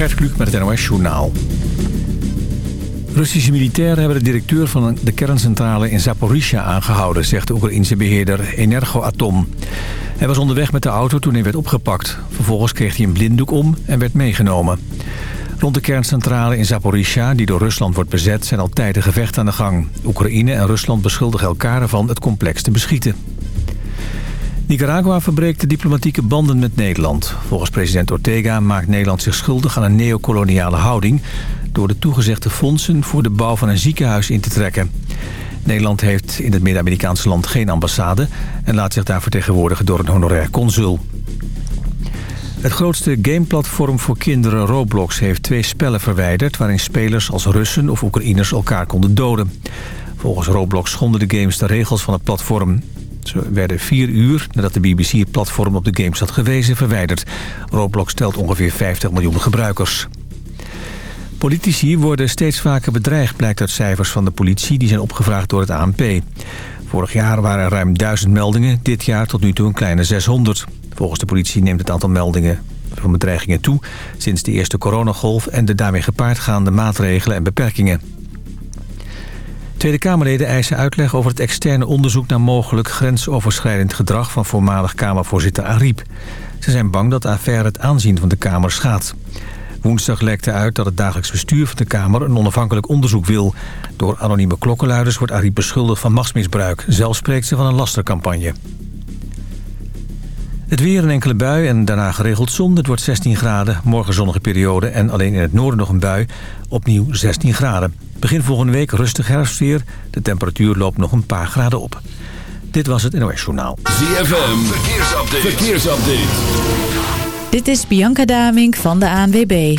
Gert Kluk met het NOS Journaal. Russische militairen hebben de directeur van de kerncentrale in Zaporizhia aangehouden... zegt de Oekraïense beheerder Energoatom. Hij was onderweg met de auto toen hij werd opgepakt. Vervolgens kreeg hij een blinddoek om en werd meegenomen. Rond de kerncentrale in Zaporizhia, die door Rusland wordt bezet... zijn al tijden gevechten aan de gang. Oekraïne en Rusland beschuldigen elkaar ervan het complex te beschieten. Nicaragua verbreekt de diplomatieke banden met Nederland. Volgens president Ortega maakt Nederland zich schuldig aan een neocoloniale houding... door de toegezegde fondsen voor de bouw van een ziekenhuis in te trekken. Nederland heeft in het Midden-Amerikaanse land geen ambassade... en laat zich daar vertegenwoordigen door een honorair consul. Het grootste gameplatform voor kinderen Roblox heeft twee spellen verwijderd... waarin spelers als Russen of Oekraïners elkaar konden doden. Volgens Roblox schonden de games de regels van het platform. Ze werden vier uur nadat de BBC het platform op de games had gewezen verwijderd. Roblox telt ongeveer 50 miljoen gebruikers. Politici worden steeds vaker bedreigd, blijkt uit cijfers van de politie... die zijn opgevraagd door het ANP. Vorig jaar waren er ruim 1000 meldingen, dit jaar tot nu toe een kleine 600. Volgens de politie neemt het aantal meldingen van bedreigingen toe... sinds de eerste coronagolf en de daarmee gepaardgaande maatregelen en beperkingen. Tweede Kamerleden eisen uitleg over het externe onderzoek... naar mogelijk grensoverschrijdend gedrag van voormalig Kamervoorzitter Ariep. Ze zijn bang dat de affaire het aanzien van de Kamer schaadt. Woensdag lekte uit dat het dagelijks bestuur van de Kamer... een onafhankelijk onderzoek wil. Door anonieme klokkenluiders wordt Ariep beschuldigd van machtsmisbruik. Zelf spreekt ze van een lastercampagne. Het weer een enkele bui en daarna geregeld zon. Het wordt 16 graden, morgen zonnige periode en alleen in het noorden nog een bui. Opnieuw 16 graden. Begin volgende week rustig herfstweer. De temperatuur loopt nog een paar graden op. Dit was het NOS Journaal. ZFM, verkeersupdate. verkeersupdate. Dit is Bianca Damink van de ANWB.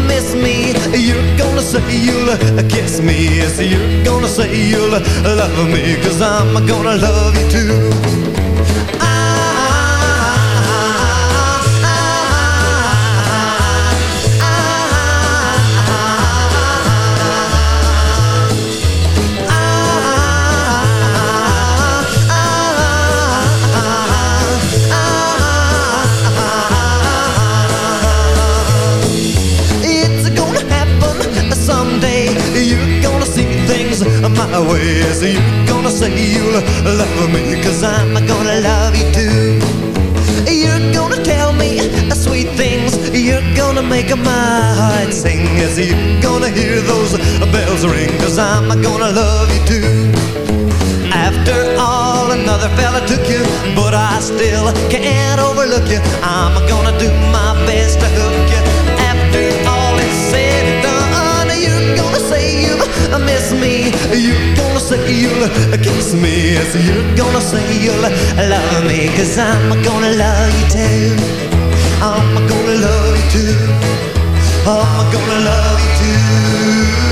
missed me. You're gonna say you'll kiss me. Yes, you're gonna say you'll love me, cause I'm gonna love you too. So you're gonna say you'll love me, cause I'm gonna love you too. You're gonna tell me sweet things. You're gonna make my heart sing. As you're gonna hear those bells ring, cause I'm gonna love you too. After all, another fella took you, but I still can't overlook you. I'm gonna do my best to hook you. Miss me. You're gonna say you'll kiss me. Yes, you're gonna say you'll love me, cause I'm gonna love you too. I'm gonna love you too. I'm gonna love you too.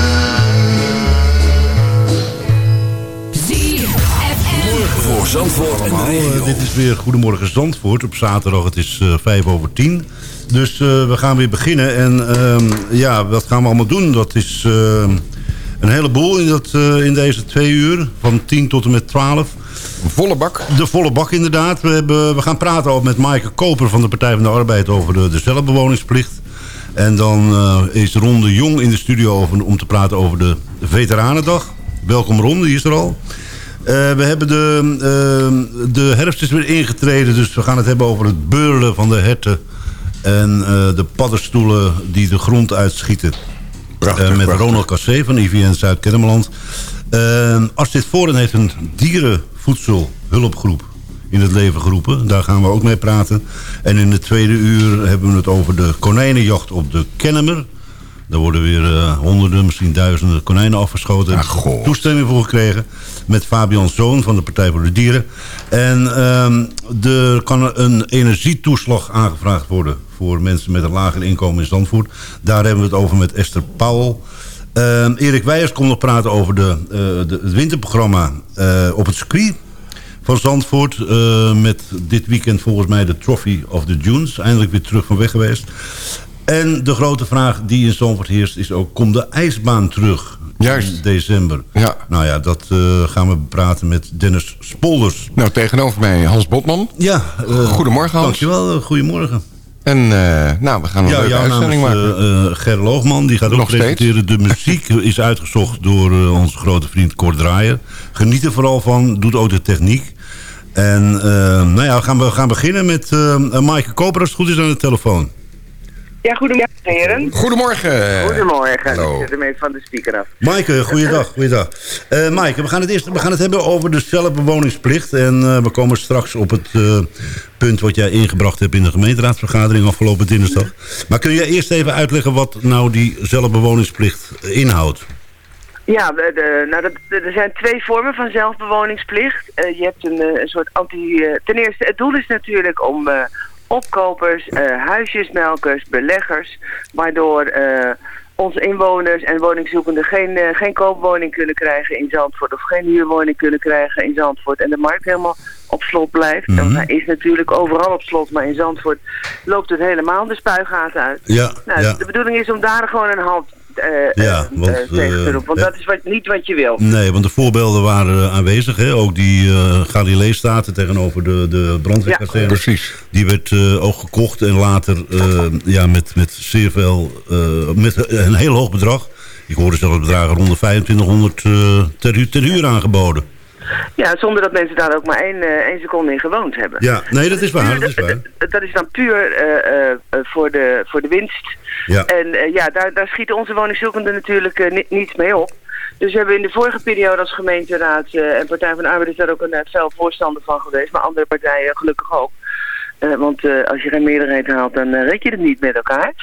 Voor Zandvoort en de. Eh, dit is weer Goedemorgen Zandvoort op zaterdag. Het is eh, vijf over tien. Dus eh, we gaan weer beginnen. En ehm, ja, wat gaan we allemaal doen? Dat is ehm, een heleboel in, dat, eh, in deze twee uur. Van 10 tot en met 12. Volle bak. De volle bak inderdaad. We, hebben, we gaan praten ook met Maaike Koper van de Partij van de Arbeid over de, de zelfbewoningsplicht. En dan eh, is Ron de Jong in de studio over, om te praten over de Veteranendag. Welkom Ron, die is er al. Eh, we hebben de, de herfst is weer ingetreden, dus we gaan het hebben over het beurlen van de herten. En de paddenstoelen die de grond uitschieten. Prachtig, Eh, met prachtig. Ronald Cassé van IVN Zuid-Kennemerland. Uh, Astrid Voren heeft een dierenvoedselhulpgroep in het leven geroepen. Daar gaan we ook mee praten. En in het tweede uur hebben we het over de konijnenjacht op de Kennemer. Daar worden weer eh, honderden, misschien duizenden konijnen afgeschoten. Ah, goh. Toestemming voor gekregen. Met Fabian Zoon van de Partij voor de Dieren. En ehm, er kan een energietoeslag aangevraagd worden... voor mensen met een lager inkomen in Zandvoort. Daar hebben we het over met Esther Pauw. Ehm, Erik Weijers komt nog praten over de, eh, de, het winterprogramma eh, op het circuit van Zandvoort. eh, met dit weekend volgens mij de Trophy of the Dunes. Eindelijk weer terug van weg geweest. En de grote vraag die in Zandvoort heerst is ook... komt de ijsbaan terug Juist. in december? Ja. Nou ja, dat eh, gaan we praten met Dennis Spolders. Nou, tegenover mij Hans Botman. Ja, eh, Goedemorgen, Hans. Dankjewel, eh, goedemorgen. En nou, we gaan een Ja, leuke jouw naam is uitzending maken. Ger Loogman. Die gaat ook Nog steeds. presenteren. De muziek is uitgezocht door onze grote vriend Kort Draaier. Geniet er vooral van. Doet ook de techniek. En nou ja, we gaan, we gaan beginnen met uh, Maaike Koper als het goed is aan de telefoon. Ja, goedemorgen heren. Goedemorgen. Goedemorgen. hallo. Ik zet hem even van de speaker af. Maaike, goeiedag. goeiedag. Eh Maaike, we gaan, het eerst, we gaan het hebben over de zelfbewoningsplicht. En eh, we komen straks op het eh, punt wat jij ingebracht hebt in de gemeenteraadsvergadering afgelopen dinsdag. Maar kun jij eerst even uitleggen wat nou die zelfbewoningsplicht inhoudt? Ja, de, de- nou, de- er zijn twee vormen van zelfbewoningsplicht. Eh, je hebt een, eh, een soort anti... ten eerste, het doel is natuurlijk om eh, opkopers, eh, huisjesmelkers, beleggers... waardoor eh, onze inwoners en woningzoekenden geen, eh, geen koopwoning kunnen krijgen in Zandvoort... of geen huurwoning kunnen krijgen in Zandvoort... en de markt helemaal op slot blijft. Mhm. En hij is natuurlijk overal op slot, maar in Zandvoort loopt het helemaal de spuigaten uit. Ja, Nou, ja. De bedoeling is om daar gewoon een hand eh, Ja, eh, want, eh. Want dat is wat, niet wat je wil. Nee, want de voorbeelden waren aanwezig. Hè? Ook die uh, Galilee-staten tegenover de, de brandweerkazerne. Precies. Die werd eh, ook gekocht en later eh, ja, met, met zeer veel, eh, met een heel hoog bedrag. Ik hoorde zelfs bedragen rond de 2500 eh, ter, ter huur aangeboden. Ja, zonder dat mensen daar ook maar één, eh, één seconde in gewoond hebben. Ja, nee, dat is waar. Dat is waar. Dat, dat is dan puur eh, eh, eh, voor, de, voor de winst. Ja. En eh, ja, daar, daar schieten onze woningzoekenden natuurlijk eh, ni- niets mee op. Dus we hebben in de vorige periode als gemeenteraad eh, en Partij van de Arbeid is daar ook een eh, fel voorstander van geweest. Maar andere partijen gelukkig ook. Eh, want eh, als je geen meerderheid haalt, dan eh, red je het niet met elkaar.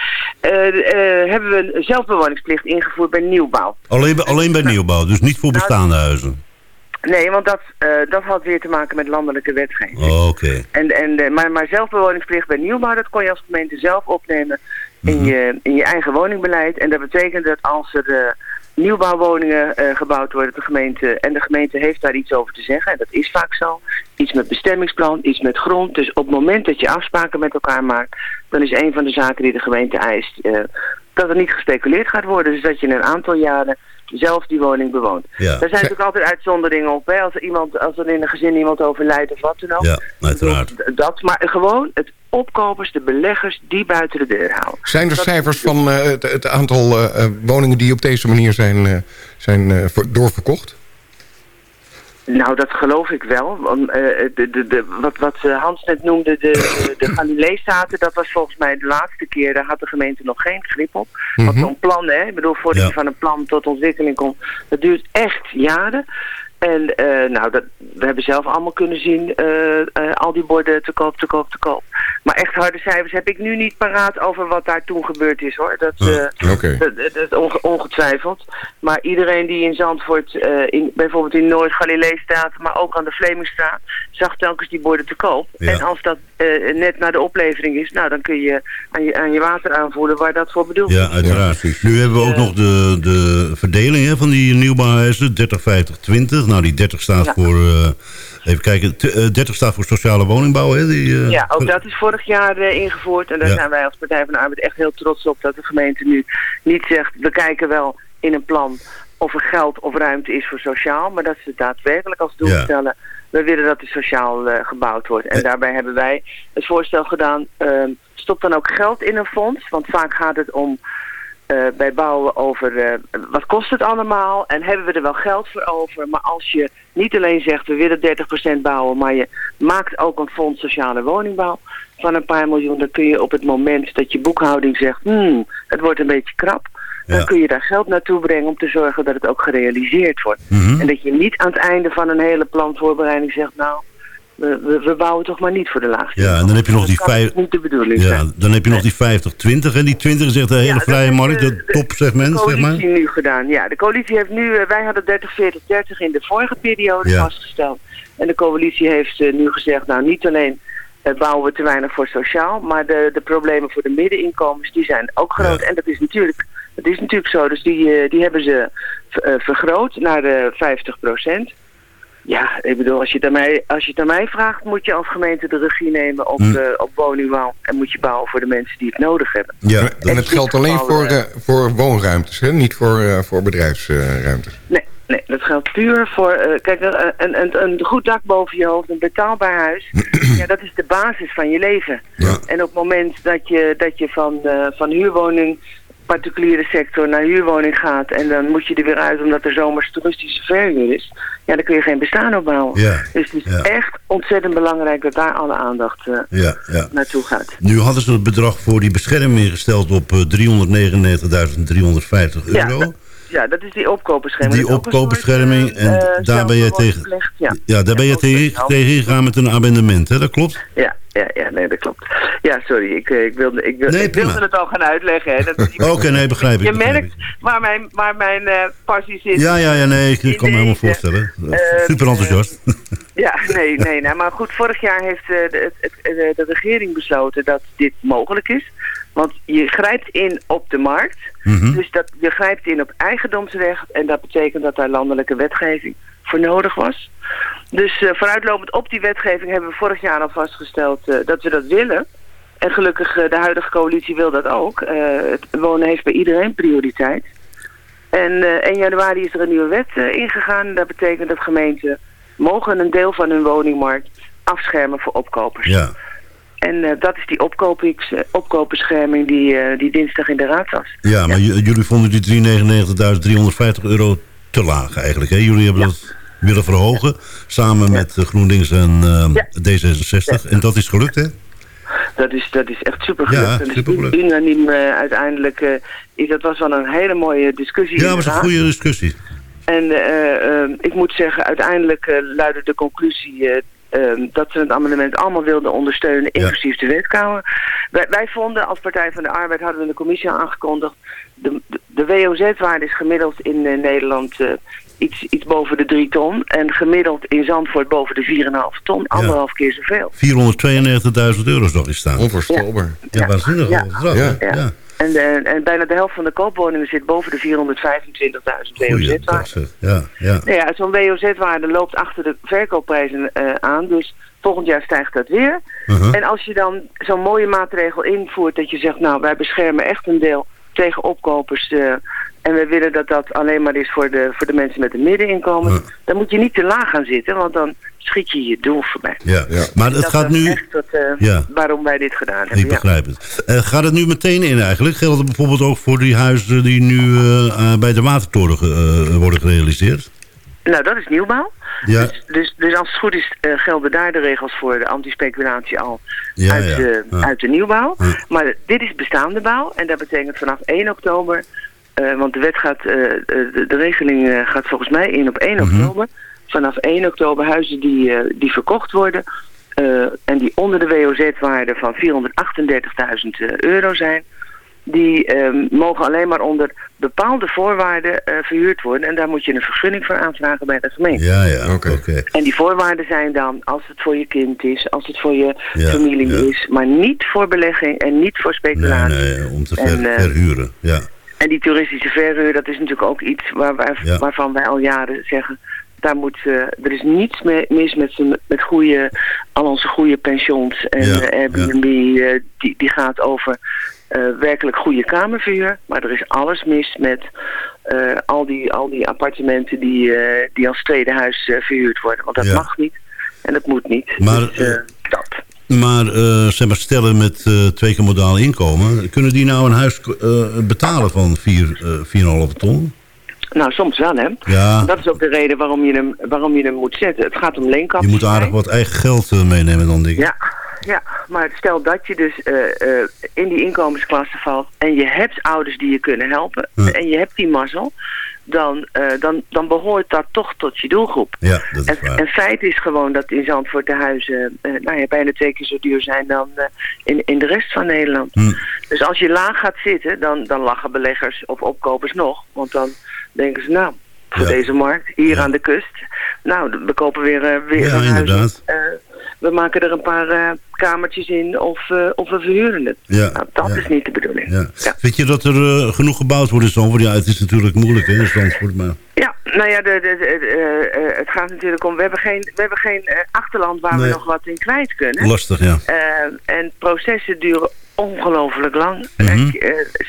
Eh, eh, hebben we een zelfbewoningsplicht ingevoerd bij nieuwbouw. Alleen, bij- alleen bij nieuwbouw, dus niet voor bestaande huizen. Nee, want dat, eh, dat had weer te maken met landelijke wetgeving. Oh, Oké. En, en, eh, maar, maar zelfbewoningsplicht bij nieuwbouw, dat kon je als gemeente zelf opnemen in, je, in je eigen woningbeleid. En dat betekent dat als er eh, nieuwbouwwoningen gebouwd worden, de gemeente, en de gemeente heeft daar iets over te zeggen, en dat is vaak zo, iets met bestemmingsplan, iets met grond. Dus op het moment dat je afspraken met elkaar maakt, dan is een van de zaken die de gemeente eist, dat er niet gespeculeerd gaat worden. Dus dat je een aantal jaren zelf die woning bewoont. Ja. Daar zijn natuurlijk altijd uitzonderingen op. Hè? Als, er iemand, als er in een gezin iemand overlijdt of wat dan ook. Ja, uiteraard. Dat, maar gewoon het opkopers, de beleggers, die buiten de deur houden. Zijn er Dat- cijfers van eh, het, het aantal eh, eh, woningen die op deze manier zijn, eh, zijn eh, ver- doorverkocht? Nou, dat geloof ik wel. Want, eh, de, de, de, wat, wat eh, Hans net noemde, de, de, Galileestaten, dat was volgens mij de laatste keer. Daar had de gemeente nog geen grip op. Want Mhm. zo'n plan, hè, ik bedoel, voordat Ja. je van een plan tot ontwikkeling komt, dat duurt echt jaren. En eh, nou, dat, we hebben zelf allemaal kunnen zien, eh, eh, al die borden te koop, te koop, te koop. Maar echt harde cijfers heb ik nu niet paraat over wat daar toen gebeurd is hoor. Dat, eh, Oké. dat, dat- dat onge- ongetwijfeld. Maar iedereen die in Zandvoort, eh, in, bijvoorbeeld in Noord-Galilee-straat, maar ook aan de Vlemingstraat, zag telkens die borden te koop. Ja. En als dat eh, net na de oplevering is, nou dan kun je aan je, aan je water aanvoeren waar dat voor bedoeld Ja, is. uiteraard. precies. nu hebben we ook Ja. nog de, de verdeling hè, van die nieuwbouwhuizen. 30, 50, 20. Nou, die 30 staat Ja. voor... eh, even kijken. t- eh, 30 staat voor sociale woningbouw. Hè, die, eh, Ja, ook dat is vorig jaar ingevoerd. En daar Ja. zijn wij als Partij van de Arbeid echt heel trots op dat de gemeente nu niet zegt, we kijken wel in een plan of er geld of ruimte is voor sociaal, maar dat ze daadwerkelijk als doel Ja. stellen, we willen dat er sociaal gebouwd wordt. En daarbij hebben wij het voorstel gedaan, ehm, stop dan ook geld in een fonds, want vaak gaat het om eh, bij bouwen over eh, wat kost het allemaal en hebben we er wel geld voor over. Maar als je niet alleen zegt we willen 30% bouwen, maar je maakt ook een fonds sociale woningbouw van een paar miljoen, dan kun je op het moment dat je boekhouding zegt, hmm, het wordt een beetje krap, dan kun je daar geld naartoe brengen om te zorgen dat het ook gerealiseerd wordt. Mhm. En dat je niet aan het einde van een hele planvoorbereiding zegt, nou, we, we, we bouwen toch maar niet voor de laagste. Ja, en dan heb je nog Dat die kan vijf- dus niet de bedoeling Ja, zijn. dan heb je nog die 50, 20. En die 20 zegt de hele Ja, dat vrije markt, eh, het de- topsegment, de zeg maar. coalitie nu gedaan. Ja, de coalitie heeft nu, eh, wij hadden 30, 40, 30 in de vorige periode Ja. vastgesteld. En de coalitie heeft eh, nu gezegd, nou niet alleen bouwen we te weinig voor sociaal, maar de, de problemen voor de middeninkomens, die zijn ook groot. Ja. En dat is natuurlijk, dat is natuurlijk zo. Dus die, die hebben ze vergroot naar de 50 procent. Ja, ik bedoel, als je, het aan mij, als je het aan mij vraagt, moet je als gemeente de regie nemen op, Hm. op woningbouw. En moet je bouwen voor de mensen die het nodig hebben. Ja, En het geldt alleen voor, eh, voor woonruimtes, hè? niet voor, eh, voor bedrijfsruimtes. Nee, nee, dat geldt puur voor... eh, kijk, een, een, een, goed dak boven je hoofd, een betaalbaar huis... ja, dat is de basis van je leven. Ja. En op het moment dat je, dat je van, van huurwoning... particuliere sector naar huurwoning gaat... en dan moet je er weer uit omdat er zomers toeristische verhuur is... ja, dan kun je geen bestaan opbouwen. Ja, Dus het is ja. echt ontzettend belangrijk dat daar alle aandacht eh, ja, ja. naartoe gaat. Nu hadden ze het bedrag voor die bescherming ingesteld op eh, 399.350 Ja, euro. Ja, dat is die opkoopbescherming. Die opkoopbescherming, en eh, daar ben je tegen- Ja. Ja, daar ben je tegen, gegaan met een amendement, hè? dat klopt? Ja, ja, ja, nee, dat klopt. Ja, sorry, ik, eh, ik, wilde, ik, wilde, Nee, ik wilde het al gaan uitleggen. Oké, nee, begrijp ik. Je begrijp merkt waar mijn, waar mijn eh, passie zit. Ja, ja, ja, nee, ik kan me helemaal voorstellen. Super enthousiast. Ja, nee, nee, nee. Maar goed, vorig jaar heeft de, de regering besloten dat dit mogelijk is. Want je grijpt in op de markt. Mhm. Dus dat, je grijpt in op eigendomsrecht. En dat betekent dat daar landelijke wetgeving voor nodig was. Dus eh, vooruitlopend op die wetgeving hebben we vorig jaar al vastgesteld eh, dat we dat willen. En gelukkig, eh, de huidige coalitie wil dat ook. Het wonen heeft bij iedereen prioriteit. En eh 1 januari is er een nieuwe wet ingegaan. Dat betekent dat gemeenten mogen een deel van hun woningmarkt afschermen voor opkopers. Ja, En eh, dat is die opkopings, eh, opkoopbescherming die, eh, die dinsdag in de raad was. ja maar jullie vonden die 399.350 euro te laag eigenlijk. Hè? Jullie hebben Ja. dat willen verhogen, samen met GroenLinks en eh, Ja. D66. En dat is gelukt, hè? Dat is, dat is echt super Ja, gelukt. Is supergelukt. Unaniem uiteindelijk. is, dat was wel een hele mooie discussie. Ja, dat was een goede discussie. En ik moet zeggen, uiteindelijk eh, luidde de conclusie eh, eh, dat ze het amendement allemaal wilden ondersteunen, Ja. inclusief de wetkamer. Wij, wij vonden als Partij van de Arbeid, hadden we in de commissie al aangekondigd, de, de, de WOZ-waarde is gemiddeld in eh, Nederland eh, iets, iets boven de 3 ton. En gemiddeld in Zandvoort boven de 4,5 ton, anderhalf keer zoveel. 492.000 euro zag ik staan. Onvoorstelbaar. Ja, waanzinnig. Ja. bedrag, Ja. Ja. En, eh, en bijna de helft van de koopwoningen zit boven de 425.000 Goeie dag, WOZ-waarde. Ja, ja. Nou ja, zo'n WOZ-waarde loopt achter de verkoopprijzen eh, aan. Dus volgend jaar stijgt dat weer. Uh-huh. En als je dan zo'n mooie maatregel invoert dat je zegt... nou, wij beschermen echt een deel tegen opkopers... eh, en we willen dat dat alleen maar is voor de, voor de mensen met een middeninkomen... Ja. dan moet je niet te laag gaan zitten, want dan schiet je je doel voorbij. Ja. Ja. Maar het dat gaat nu... echt wat, eh, Ja. waarom wij dit gedaan hebben. Ik begrijp het. Eh, gaat het nu meteen in eigenlijk? Geldt het bijvoorbeeld ook voor die huizen die nu eh, bij de Watertoren ge- worden gerealiseerd? Nou, dat is nieuwbouw. Ja. Dus, dus, dus als het goed is gelden daar de regels voor de antispeculatie al Ja, uit, ja. de, uit de nieuwbouw. Ja. Maar dit is bestaande bouw en dat betekent vanaf 1 oktober, eh, want de wet gaat, eh, eh, de, de regeling eh, gaat volgens mij in op 1 Mhm. oktober. Vanaf 1 oktober huizen die, eh, die verkocht worden eh, en die onder de WOZ-waarde van 438.000 eh, euro zijn, die eh, mogen alleen maar onder bepaalde voorwaarden eh, verhuurd worden. En daar moet je een vergunning voor aanvragen bij de gemeente. Ja, ja, Oké. En die voorwaarden zijn dan als het voor je kind is, als het voor je Ja, familie ja. is, maar niet voor belegging en niet voor speculatie. nee, om te ver, En, verhuren. Ja. En die toeristische verhuur, dat is natuurlijk ook iets waar wij, Ja. waarvan wij al jaren zeggen, daar moet, eh, er is niets mis met, met goede, al onze goede pensions en Ja, eh, Airbnb, eh, die, die gaat over werkelijk goede kamerverhuur. Maar er is alles mis met al, die, al die appartementen die, eh, die als tweede huis verhuurd worden. Want dat mag niet en dat moet niet. Maar, Dus, dat. Maar, eh, zeg maar stellen met eh, twee keer modaal inkomen... kunnen die nou een huis eh, betalen van vier, eh 4,5 ton? Nou, soms wel, hè. Ja. Dat is ook de reden waarom je hem, waarom je hem moet zetten. Het gaat om Je leencapaciteit. moet aardig wat eigen geld meenemen dan, denk ik. Ja, ja, maar stel dat je dus in die inkomensklasse valt en je hebt ouders die je kunnen helpen Ja. en je hebt die mazzel, dan, eh, dan, dan behoort dat toch tot je doelgroep. Ja, dat En, is waar. en feit is gewoon dat in Zandvoort de huizen eh, nou ja, bijna twee keer zo duur zijn dan eh, in, in de rest van Nederland. Hm. Dus als je laag gaat zitten, dan, dan lachen beleggers of opkopers nog. Want dan denken ze, nou, voor Ja. deze markt, hier Ja. aan de kust. Nou, we kopen weer, weer Ja, een huis. inderdaad. Eh, we maken er een paar eh, kamertjes in of, eh, of we verhuren het. Ja, Nou, dat ja. is niet de bedoeling. Ja. Ja. Vind je dat er eh, genoeg gebouwd wordt in Zandvoort? Ja, het is natuurlijk moeilijk hè, in Zandvoort, maar... Ja, nou ja, de, de, de- het gaat natuurlijk om... We hebben geen, we hebben geen achterland waar Nee. we nog wat in kwijt kunnen. Lastig, ja. En processen duren ongelooflijk lang. Mhm.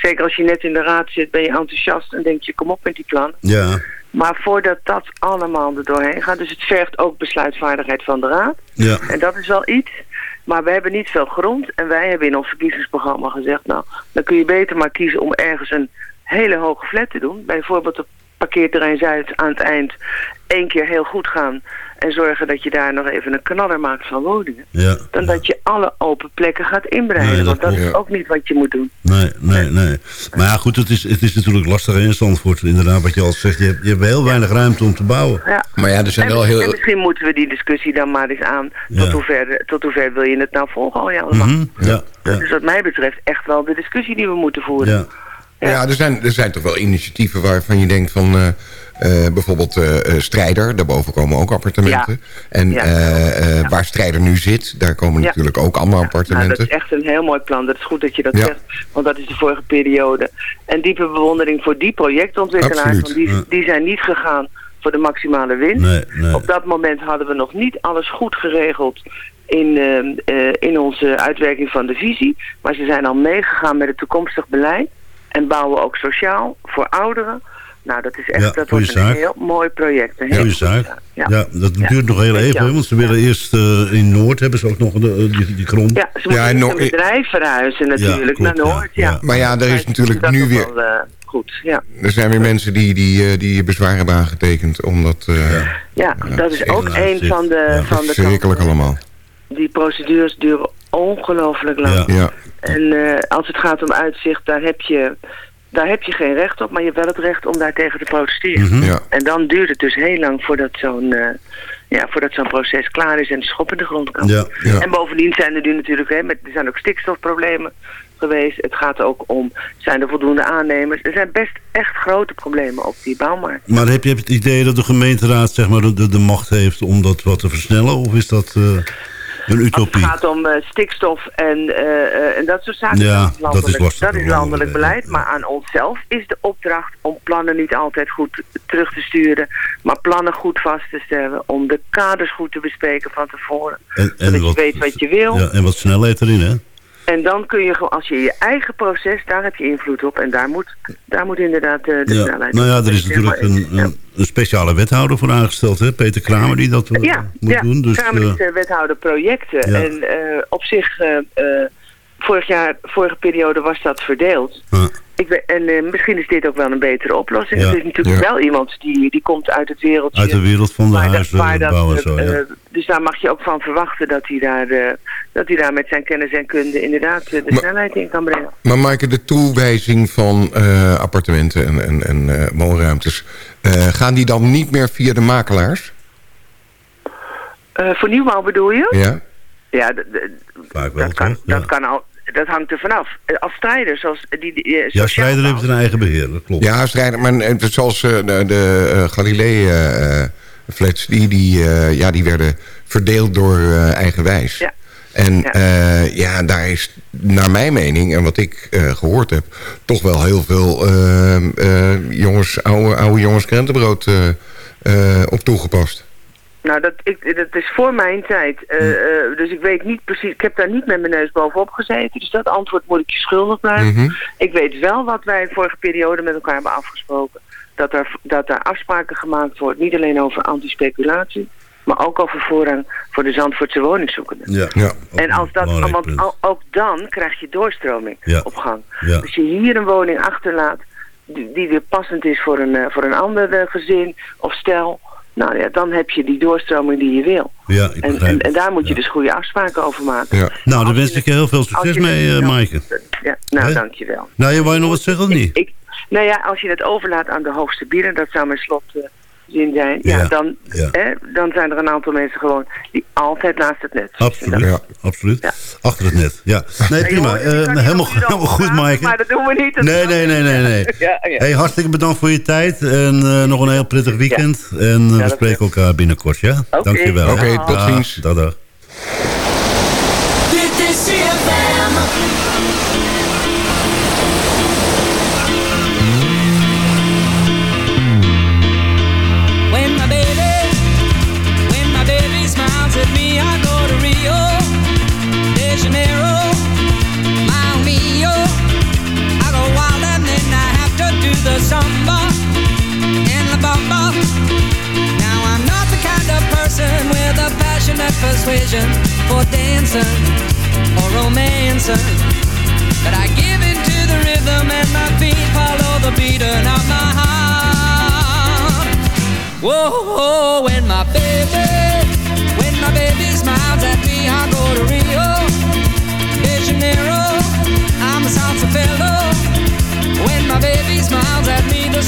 Zeker als je net in de raad zit, ben je enthousiast en denk je, kom op met die plan. Ja, Maar voordat dat allemaal er doorheen gaat, dus het vergt ook besluitvaardigheid van de raad. ja. En dat is wel iets. Maar we hebben niet veel grond. En wij hebben in ons verkiezingsprogramma gezegd... nou, dan kun je beter maar kiezen om ergens een hele hoge flat te doen. Bijvoorbeeld op parkeerterrein Zuid aan het eind... één keer heel goed gaan... en zorgen dat je daar nog even een knaller maakt van woningen. ja. Dan dat je alle open plekken gaat inbreiden. Nee, dat want dat klopt. is ook niet wat je moet doen. Nee, nee, nee. Maar ja, goed, het is, het is natuurlijk lastig in Zandvoort. Inderdaad, wat je al zegt, je hebt, je hebt heel weinig ruimte om te bouwen. Ja. Maar ja, er zijn En, wel en heel... misschien moeten we die discussie dan maar eens aan... Ja. Tot, hoever, tot hoever wil je het nou volgen al allemaal? Mhm, Ja, ja, Dus wat mij betreft echt wel de discussie die we moeten voeren. ja. Ja, er zijn, er zijn toch wel initiatieven waarvan je denkt van... eh, eh, bijvoorbeeld eh, eh, Strijder, daarboven komen ook appartementen. En Ja. eh, eh, waar Strijder nu zit, daar komen Ja. natuurlijk ook andere Nou, dat appartementen. is echt een heel mooi plan. Dat is goed dat je dat Ja. zegt. Want dat is de vorige periode. En diepe bewondering voor die projectontwikkelaars. Absoluut, Want die, die zijn niet gegaan voor de maximale winst. Nee, nee. Op dat moment hadden we nog niet alles goed geregeld in, in onze uitwerking van de visie. Maar ze zijn al meegegaan met het toekomstig beleid. En bouwen ook sociaal voor ouderen. Nou, dat is echt Ja, dat wordt een zaak. heel mooi project. Een heel Goeie goede zaak. Ja, dat Ja. duurt nog heel even, hè, want ze willen eerst eh, in Noord hebben ze ook nog de, eh, die, die grond. Ja, ze moeten Ja, bedrijf verhuizen natuurlijk klopt, naar Noord. Ja, ja. Maar ja, er is natuurlijk nu weer... wel, eh, goed, ja. Er zijn weer mensen die, die, eh, die bezwaar hebben aangetekend, omdat... eh Ja, dat is ook een van de, Ja, van de Verschrikkelijk kanten. allemaal. Die procedures duren ongelooflijk lang. Ja. Ja, En eh, als het gaat om uitzicht, daar heb, je, daar heb je geen recht op, maar je hebt wel het recht om daartegen te protesteren. Mhm. ja. En dan duurt het dus heel lang voordat zo'n eh, ja, voordat zo'n proces klaar is en de schop in de grond kan. Ja, ja. En bovendien zijn er nu natuurlijk, hè, met, er zijn ook stikstofproblemen geweest. Het gaat ook om, zijn er voldoende aannemers? Er zijn best echt grote problemen op die bouwmarkt. Maar heb je het idee dat de gemeenteraad zeg maar, de, de macht heeft om dat wat te versnellen? Of is dat eh, een Als het utopie? gaat om eh, stikstof en, eh, eh, en dat soort zaken, Ja, dat is dat is landelijk, lastig. dat is landelijk beleid. ja. Maar aan onszelf is de opdracht om plannen niet altijd goed terug te sturen, maar plannen goed vast te stellen, om de kaders goed te bespreken van tevoren. En, zodat je weet wat je wil. Ja, en wat snelheid erin, hè? En dan kun je gewoon, als je je eigen proces, daar heb je invloed op. En daar moet, daar moet inderdaad eh, de Ja. snelheid Nou ja, er is natuurlijk een, een, een speciale wethouder voor aangesteld, hè? Peter Kramer, die dat eh, Ja, moet ja. doen. Dus, Kamer eh, is eh, wethouder projecten. Ja. En op zich, vorig jaar, vorige periode was dat verdeeld. Ik ben, en eh, misschien is dit ook wel een betere oplossing. Ja. Het is natuurlijk Ja. wel iemand die, die komt uit het wereldje. Uit de wereld van de waar dat- huizen waar dat, bouwen en eh, zo, ja. eh, dus daar mag je ook van verwachten dat hij daar, eh, dat hij daar met zijn kennis en kunde inderdaad de Maar- snelheid in kan brengen. Maar Maaike, de toewijzing van eh, appartementen en, en, en eh, woonruimtes... eh, gaan die dan niet meer via de makelaars? Eh, voor nieuwbouw bedoel je? Ja? Ja, wel, dat, kan? Ja. dat kan al. Dat hangt er vanaf. Als strijder, zoals die... die eh, Ja, Strijder heeft zijn eigen beheer, dat klopt. Ja, strijden, maar eh, zoals eh, de, de eh, Galilei-flats... die, die, eh, ja, die werden verdeeld door eh, eigenwijs. Ja. En Ja. ja. ja, daar is naar mijn mening en wat ik eh, gehoord heb... toch wel heel veel jongens, oude, oude jongens krentenbrood eh, eh, op toegepast. Nou, dat, ik, dat is voor mijn tijd. Eh, Hm. eh, dus ik weet niet precies... Ik heb daar niet met mijn neus bovenop gezeten. Dus dat antwoord moet ik je schuldig blijven. Mhm. Ik weet wel wat wij vorige periode met elkaar hebben afgesproken. Dat er, dat er afspraken gemaakt wordt. Niet alleen over antispeculatie. Maar ook over voorrang voor de Zandvoortse woningzoekenden. Ja. Ja. En als dat, want al- ook dan krijg je doorstroming Ja. op gang. Ja. Als je hier een woning achterlaat die, die weer passend is voor een, eh, voor een ander gezin of stel... Nou ja, dan heb je die doorstroming die je wil. Ja, ik En, en, daar moet je Ja. dus goede afspraken over maken. Ja. Nou, daar wens ik je heel veel succes mee, eh Maaike. Ja, nou, dankjewel. Nou, je wou je nog wat zeggen of niet? Ik, nou ja, als je het overlaat aan de hoogste bieder, dat zou mijn zijn. Ja, Ja, Dan, ja. Hè, dan zijn er een aantal mensen gewoon die altijd naast het net zitten. Absoluut, Ja. absoluut. Ja. Achter het net, ja. Nee, prima. Eh, helemaal, helemaal goed, Maaike. Maar dat doen we niet. Nee, nee, nee, nee, nee. Ja, ja. Hey, hartstikke bedankt voor je tijd en eh, nog een heel prettig weekend. En eh, we spreken elkaar binnenkort, ja? Oké. Dankjewel. Oké, tot Dag, ziens. Dag, dag. Persuasion for dancing or romancing. But I give into the rhythm and my feet follow the beating of my heart. Whoa, when my baby, when my baby smiles at me, I go to Rio de Janeiro. I'm a salsa fellow. When my baby smiles at me, the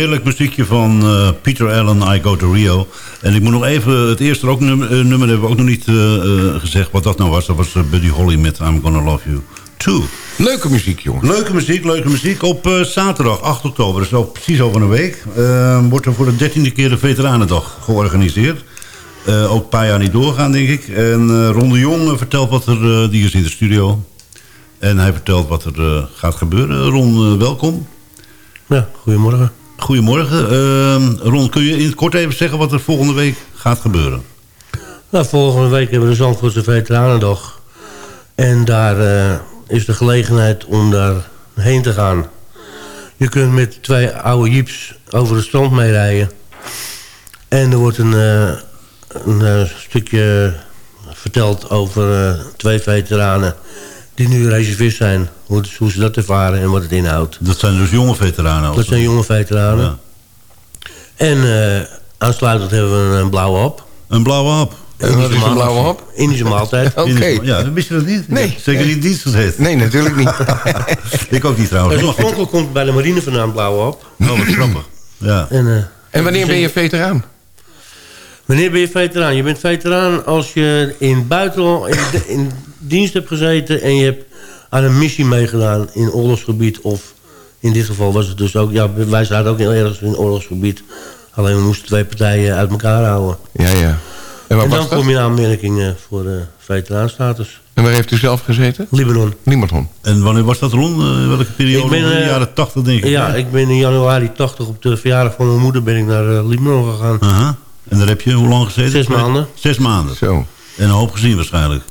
Heerlijk muziekje van eh, Peter Allen, I Go to Rio. En ik moet nog even, het eerste ook nummer, eh, nummer hebben we ook nog niet eh, eh, gezegd wat dat nou was. Dat was Buddy Holly met I'm Gonna Love You Too. Leuke muziek, jongens. Leuke muziek, leuke muziek. Op eh, zaterdag 8 oktober, dus al precies over een week... wordt er voor de dertiende keer de Veteranendag georganiseerd. Eh, ook een paar jaar niet doorgaan, denk ik. En eh, Ron de Jong vertelt wat er... die is in de studio. En hij vertelt wat er gaat gebeuren. Ron, eh, welkom. Ja, goedemorgen. Goedemorgen. Ehm, Ron, kun je in het kort even zeggen wat er volgende week gaat gebeuren? Nou, volgende week hebben we de Zandvoortse Veteranendag. En daar eh, is de gelegenheid om daar heen te gaan. Je kunt met twee oude jeeps over het strand mee rijden. En er wordt een, eh, een eh, stukje verteld over twee veteranen... die nu reservist zijn. Hoe, hoe ze dat ervaren en wat het inhoudt. Dat zijn dus jonge veteranen. Dat zijn jonge veteranen. Ja. En eh, aansluitend hebben we een, een blauwe hap. Een blauwe hap. Is een blauwe hap? Indische maaltijd. Oké. Ja, dat wist je dat niet? Nee. Zeker niet dienst gezet. Nee, natuurlijk niet. Ik ook niet trouwens. Oorspronkelijk komt bij de marine vandaan blauwe hap. Oh, wat grappig. Ja. En, eh, En wanneer ben je veteraan? Wanneer ben je veteraan? Je bent veteraan als je in buitenland in, in dienst hebt gezeten... en je hebt aan een missie meegedaan in oorlogsgebied. Of in dit geval was het dus ook... Ja, wij zaten ook heel ergens in oorlogsgebied. Alleen we moesten twee partijen uit elkaar houden. Ja, ja. En waar En was dan kom je in aanmerking eh, voor de veteraanstatus. En waar heeft u zelf gezeten? Libanon. Libanon. En wanneer was dat rond? Eh, welke periode? Ik ben, in de eh, jaren 80 denk ik. Ja, hè? ik ben in januari 80 op de verjaardag van mijn moeder ben ik naar eh, Libanon gegaan. Aha. En daar heb je hoe lang gezeten? Zes maanden. Zes maanden. Zo. En een hoop gezien waarschijnlijk.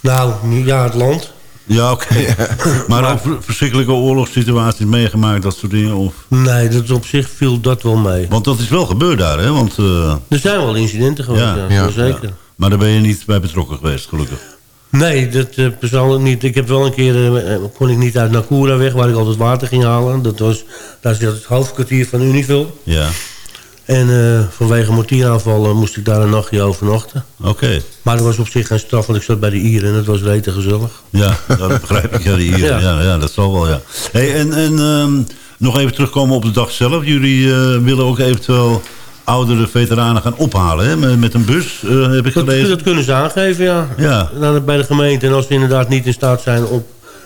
Nou, nu- ja, het land. Ja, oké. maar ook ver- verschrikkelijke oorlogssituaties meegemaakt, dat soort dingen. Of... Nee, dat op zich viel dat wel mee. Want dat is wel gebeurd daar, hè? Want, eh, Er zijn wel incidenten geweest, Ja, ja, ja, wel zeker. maar daar ben je niet bij betrokken geweest, gelukkig. Nee, dat eh, persoonlijk niet. Ik heb wel een keer, eh, kon ik niet uit Nakura weg, waar ik altijd water ging halen. Dat was, daar zit het hoofdkwartier van Univil. Ja, En eh, vanwege mortieraanvallen moest ik daar een nachtje overnachten. oké. Maar dat was op zich geen straf, want ik zat bij de Ieren en het was rete gezellig. Ja, dat begrijp ik. Ja, die hier. Ja. Ja. Ja, dat zal wel, ja. Hey, en en ehm, nog even terugkomen op de dag zelf. Jullie eh, willen ook eventueel oudere veteranen gaan ophalen, hè? Met, met een bus, eh, heb ik Dat, gelezen. dat kunnen ze aangeven, ja. Ja. De- bij de gemeente. En als ze inderdaad niet in staat zijn om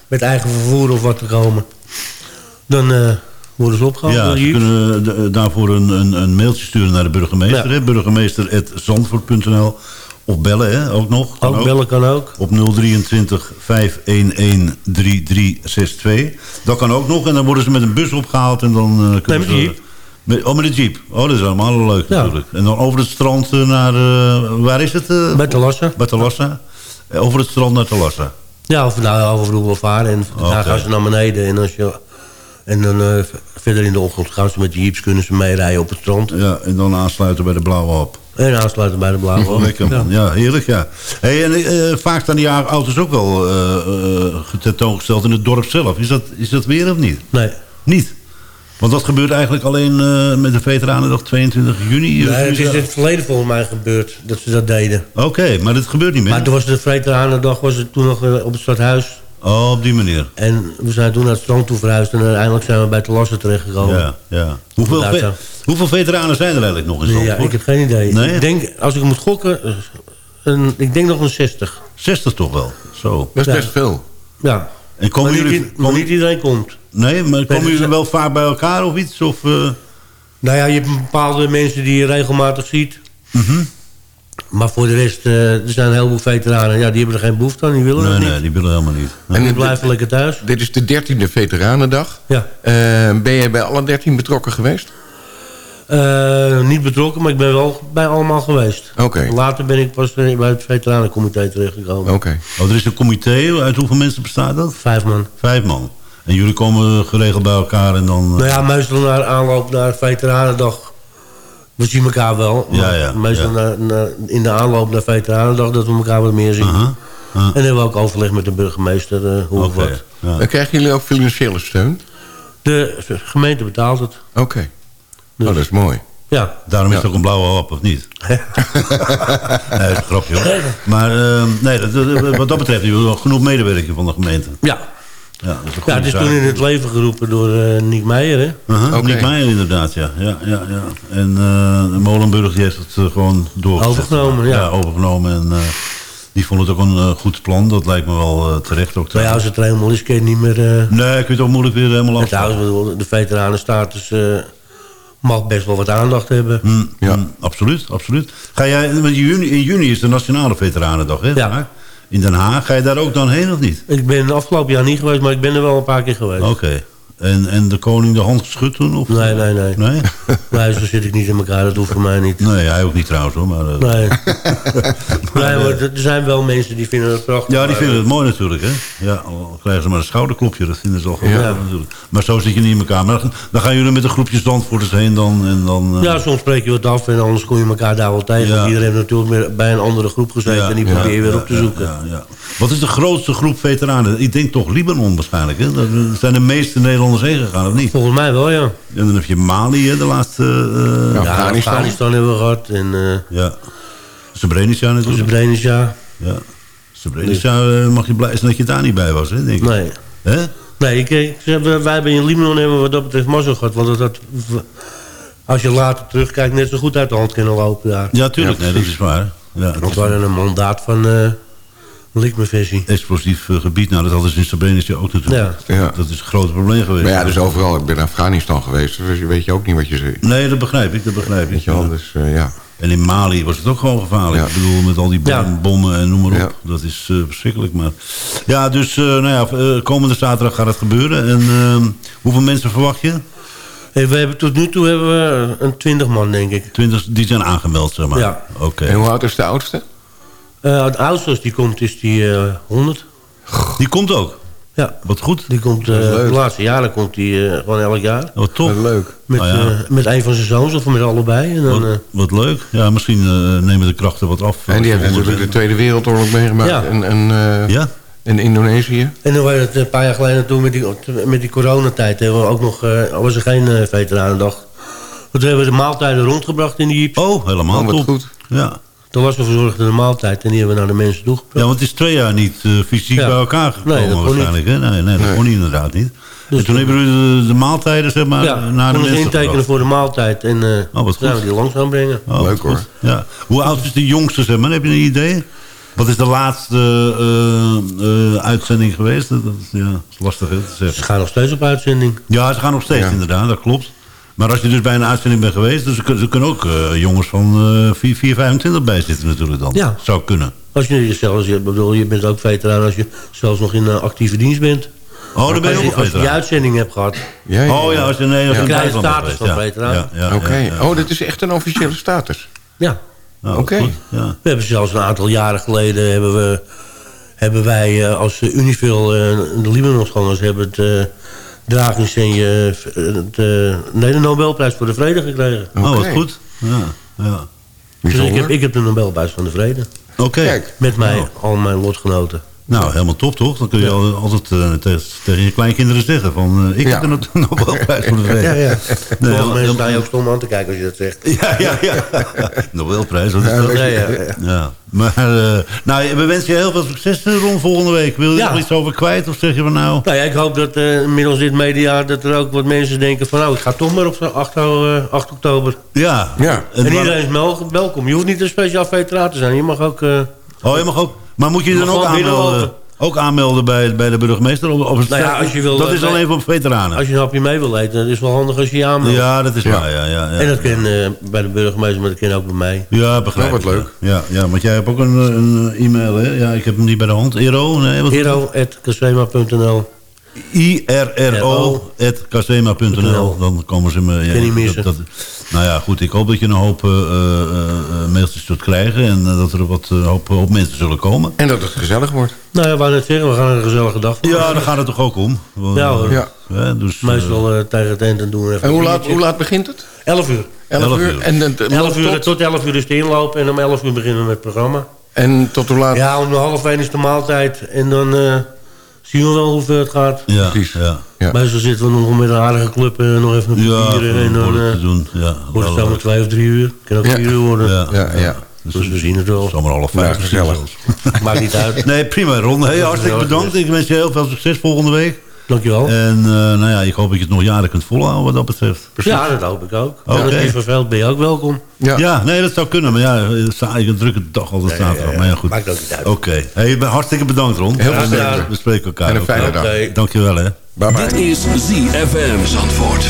met eigen vervoer of wat te komen... dan eh, worden ze opgehaald. Ja, ze kunnen de- daarvoor een, een, een mailtje sturen naar de burgemeester. Ja. Burgemeester.zandvoort.nl Of bellen, hè? Ook nog. Ook bellen kan ook. Op 023 511 3362. Dat kan ook nog. En dan worden ze met een bus opgehaald. En dan, eh, kunnen ze-. Met, oh, met de jeep. Oh, dat is allemaal leuk Ja. natuurlijk. En dan over het strand eh, naar... eh, waar is het? eh? Bij Talassa. Bij Talassa. Eh, Over het strand naar Talassa. Ja, of nou over de. En daar gaan ze naar beneden. En, als je, en dan eh, verder in de ochtend gaan ze met de jeeps... kunnen ze meerijden op het strand. Ja, en dan aansluiten bij de Blauwe Hap. En aansluiten bij de blauwe. Oh, lekker man. Ja, heerlijk, ja. Hey, en eh, vaak staan die auto's ook wel eh, tentoongesteld in het dorp zelf. Is dat, is dat weer of niet? Nee. Niet? Want dat gebeurt eigenlijk alleen met de Veteranendag 22 juni? Nee, het is in het verleden volgens mij gebeurd dat ze dat deden. Oké, maar dat gebeurt niet meer? Maar toen was de Veteranendag was het toen nog op het stadhuis. Oh, op die manier. En we zijn toen naar het strand toe verhuisd. En uiteindelijk zijn we bij Telassen terechtgekomen. Ja, ja. Hoeveel, ve- hoeveel veteranen zijn er eigenlijk nog in Ja, Zandvoort? ik heb geen idee. Nee? Ik denk, als ik moet gokken, eh, een, ik denk nog een 60. 60 toch wel? Zo. Dat is Ja. best veel. Ja. En komen maar, jullie... niet, maar komen- niet iedereen komt. nee, maar komen jullie wel vaak bij elkaar of iets? Of, eh, Nou ja, je hebt bepaalde mensen die je regelmatig ziet. Mhm. Maar voor de rest, eh, er zijn een heleboel veteranen. Ja, die hebben er geen behoefte aan, die willen nee, het niet. nee, die willen helemaal niet. Nee. En die dit- blijven lekker thuis. Dit is de dertiende Veteranendag. Ja. Eh, ben jij bij alle dertien betrokken geweest? Eh, niet betrokken, maar ik ben wel bij allemaal geweest. Oké. Later ben ik pas bij het veteranencomité terechtgekomen. Oké. Oh, er is een comité. Uit hoeveel mensen bestaat dat? Vijf man. Vijf man. En jullie komen geregeld bij elkaar en dan... Nou ja, meestal naar aanloop naar Veteranendag. We zien elkaar wel. Ja, maar ja, Meestal ja. naar- naar- in de aanloop naar Veteranendag dat we elkaar wat meer zien. aha, aha. En dan hebben we ook overleg met de burgemeester eh, hoe of Oké, wat. ja. Dan krijgen jullie ook financiële steun? De gemeente betaalt het. Oké. Dus- Oh, dat is mooi. Ja. Daarom is Ja. het ook een blauwe hap, of niet? nee, dat is een grapje hoor. Maar eh, nee, dat, wat dat betreft, je hebt wel genoeg medewerking van de gemeente. Ja. Ja, dat is een Ja, het is toen in het leven geroepen door eh Nick Meijer, hè? Oké. Nick Meijer inderdaad, ja. ja, ja, ja. En eh Molenburg die heeft het eh, gewoon doorgezet. Overgenomen, ja. overgenomen. En eh, die vond het ook een goed plan. Dat lijkt me wel eh, terecht ook. Maar ja, als het er helemaal is, kun je niet meer... eh Nee, kun je het ook moeilijk weer helemaal trouwens, bedoel, de veteranenstatus eh mag best wel wat aandacht hebben. Mm, Ja. mm, absoluut, absoluut. Ga jij, want in juni, in juni is de Nationale Veteranendag, hè? Ja. In Den Haag. Ga je daar ook dan heen of niet? Ik ben afgelopen jaar niet geweest, maar ik ben er wel een paar keer geweest. Oké. En, en de koning de hand geschud toen? Of? Nee, nee, nee. Nee? Nee, zo zit ik niet in elkaar. Dat hoeft voor mij niet. Nee, hij ook niet trouwens hoor. Maar, eh, Nee. nee, maar er zijn wel mensen die vinden het prachtig. Ja, die maar, vinden het mooi natuurlijk. Hè? Ja, al krijgen ze maar een schouderklopje. Dat vinden ze al Ja. natuurlijk. Maar zo zit je niet in elkaar. Maar dan, dan gaan jullie met een groepje Zandvoorters heen dan. En dan eh, Ja, soms spreek je wat af en anders kom je elkaar daar wel tegen. Ja. Want iedereen heeft natuurlijk bij een andere groep gezeten Ja, en die probeer je weer op te zoeken. Wat is de grootste groep veteranen? Ik denk toch Libanon waarschijnlijk. Hè? Dat zijn de meeste Nederlanders gegaan, of niet? Volgens mij wel, ja. En dan heb je Mali, hè, de laatste... eh, Ja, ja. Afghanistan. Afghanistan. hebben we gehad en eh Srebrenica natuurlijk. Srebrenica. Ja. Srebrenica eh, mag je blij zijn dat je daar niet bij was, hè, denk ik. Nee. Hè? Nee, ik, ik, zeg, wij hebben in Libanon hebben we wat dat betreft mazzel gehad. Want dat, dat, als je later terugkijkt, net zo goed uit de hand kunnen lopen daar. Ja, tuurlijk. Ja, nee, dat is waar. Ja, Want we hadden een mandaat van een explosief eh, gebied. Nou, dat hadden ze in Srebrenica ook natuurlijk. Ja. Ja. Dat is een groot probleem geweest. Maar ja, dus overal. Ik ben in Afghanistan geweest. Dus weet je ook niet wat je ziet. Nee, dat begrijp ik, dat begrijp ik. Wel, dus eh, ja. En in Mali was het ook gewoon gevaarlijk. Ja. Ik bedoel, met al die bom- Ja. bommen en noem maar op. Ja. Dat is eh, verschrikkelijk. Maar... Ja, dus eh, nou ja, eh, komende zaterdag gaat het gebeuren. En eh, hoeveel mensen verwacht je? Hey, we hebben, tot nu toe hebben we een twintig man, denk ik. Twintig, die zijn aangemeld, zeg maar. Ja. Oké. En hoe oud is de oudste? Eh het oudste als die komt is die eh 100. Die komt ook. Ja, Wat goed. die komt eh, de laatste jaren komt die eh, gewoon elk jaar. Wat top. Wat leuk. Met, Nou ja. eh, met een van zijn zoons of met allebei. En dan, Wat, eh, wat leuk. Ja, misschien eh, nemen de krachten wat af. En die heeft ze natuurlijk de Tweede Wereldoorlog meegemaakt. Ja. En, eh. Ja? in Indonesië. En dan was het een paar jaar geleden toen met die, met die coronatijd. Hebben we ook nog, eh, was er geen eh, veteranendag. Want toen hebben we de maaltijden rondgebracht in die jeep. Oh, helemaal Oh, top. goed. Ja. Toen was er verzorgde de maaltijd en die hebben we naar de mensen toegebracht. ja, want het is twee jaar niet eh, fysiek Ja. bij elkaar gekomen Nee, dat kon waarschijnlijk. Hè? Nee, nee, dat kon niet inderdaad niet. Dus en toen hebben jullie de, de maaltijden zeg maar, ja, naar de ze mensen intekenen voor de maaltijd en eh Oh, wat zijn we die langs gaan brengen. Oh, Leuk, hoor. Ja. Hoe oud is de jongste, zeg maar? Heb je een idee? Wat is de laatste eh, eh, uitzending geweest? Dat, is, ja, dat is lastig hè, te Ze zeggen. gaan nog steeds op uitzending. Ja, ze gaan nog steeds Ja. inderdaad, dat klopt. Maar als je dus bij een uitzending bent geweest... Dus ze, kunnen, ook eh, jongens van eh 4, 4, 25 bij zitten natuurlijk dan. Ja. Zou kunnen. Als je zelfs, je, bedoel, je bent ook veteraan als je zelfs nog in eh, actieve dienst bent. Oh, dan ben je als ook je, als je die uitzending hebt gehad. Ja, ja, Oh ja, als je, nee, als je Ja. in het Krijg je buitenland status van geweest. veteraan. Ja, ja, Oké. ja, ja. Oh, dat is echt een officiële status. Ja. Nou, Oké. Ja. We hebben zelfs een aantal jaren geleden hebben we hebben wij eh, als uh, Unifil uh, de Libanonscholers hebben het uh, draaginsigne uh, de, nee, de Nobelprijs voor de vrede gekregen. Oh, wat goed. Ja, ja. Dus ik heb, ik heb de Nobelprijs van de vrede. Oké. Met mij, Nou. al mijn lotgenoten. Nou, helemaal top toch? Dan kun je al- altijd eh, tegen, tegen je kleinkinderen zeggen van... eh, ik Ja. heb er nog Nobelprijs voor de vrede. Ja, ja. Nee, mensen staan je ook stom aan te kijken als je dat zegt. Ja, ja, ja. Nobelprijs, wat is dat? Ja, ja, ja. Ja, maar eh, nou, we wensen je heel veel succes rond volgende week. Wil je Ja. er iets over kwijt of zeg je van nou... Nou ja, ik hoop dat eh inmiddels dit media dat er ook wat mensen denken van... nou, ik ga toch maar op zo'n 8, eh, 8 oktober. Ja. Ja. En, iedereen is wel- welkom. Je hoeft niet een speciaal veteraan te zijn. Je mag ook... eh, Oh, je mag ook... Maar moet je je dan ook aanmelden? Ook aanmelden bij, bij de burgemeester? Of, of Nou ja, als je wil, dat eh, is alleen voor veteranen? als je een hapje mee wil eten, dan is het wel handig als je je aanmeldt. Ja, dat is Ja. waar. Ja, ja, ja. En dat kan eh, bij de burgemeester, maar dat kan ook bij mij. Ja, begrijp Nou, wat ik, leuk. Ja, ja, want jij hebt ook een, een e-mail, hè? Ja, ik heb hem niet bij de hand. Ero? Nee, irro.casema.nl. Dan komen ze me... Ja, Kan niet missen. dat- dat- nou ja, goed. Ik hoop dat je een hoop eh, eh, eh, mailtjes zult krijgen. En dat er wat hoop, hoop mensen zullen komen. En dat het gezellig wordt. Nou ja, we wou net zeggen, we gaan een gezellige dag Ja, daar gaat het toch ook om? Ja, hoor. Ja. hè, dus, Meestal tegen het eind en doen we even En hoe laat, hoe laat begint het? 11 uur. 11 11 uur. uur. En, het 11 uur, tot, tot 11 uur is de inloop en om 11 uur beginnen we met het programma. en tot hoe laat? Ja, om half 1 is de maaltijd en dan eh, zien we wel hoe ver het gaat. ja, precies. ja. Ja. Meestal zitten we nog met een aardige club en nog even een Ja, bieren en dan behoorlijk te eh, doen. Ja, wordt het wel, zomaar 2 of 3 uur. Kan ook Ja. 4 uur worden. Ja, Ja, ja. Dus we zien het wel. Zomaar half Ja, vijf. gezellig. Maakt niet uit. Nee, prima Ron. Hey, hartstikke Ja, bedankt. Ik wens je heel veel succes volgende week. Dankjewel. En uh, nou ja, ik hoop dat je het nog jaren kunt volhouden wat dat betreft. Precies. Ja, dat hoop ik ook. Oké. Okay. Als je verveelt ben je ook welkom. Ja. ja, nee, dat zou kunnen. Maar ja, het is eigenlijk een drukke dag altijd nee, zaterdag. Ja, maar ja, goed. Maakt ook niet uit. Oké. Okay. Hey, hartstikke bedankt, Ron. Heel veel ja, We spreken elkaar. En een fijne dag. Dankjewel, hè. Bye bye. Dit is ZFM Zandvoort.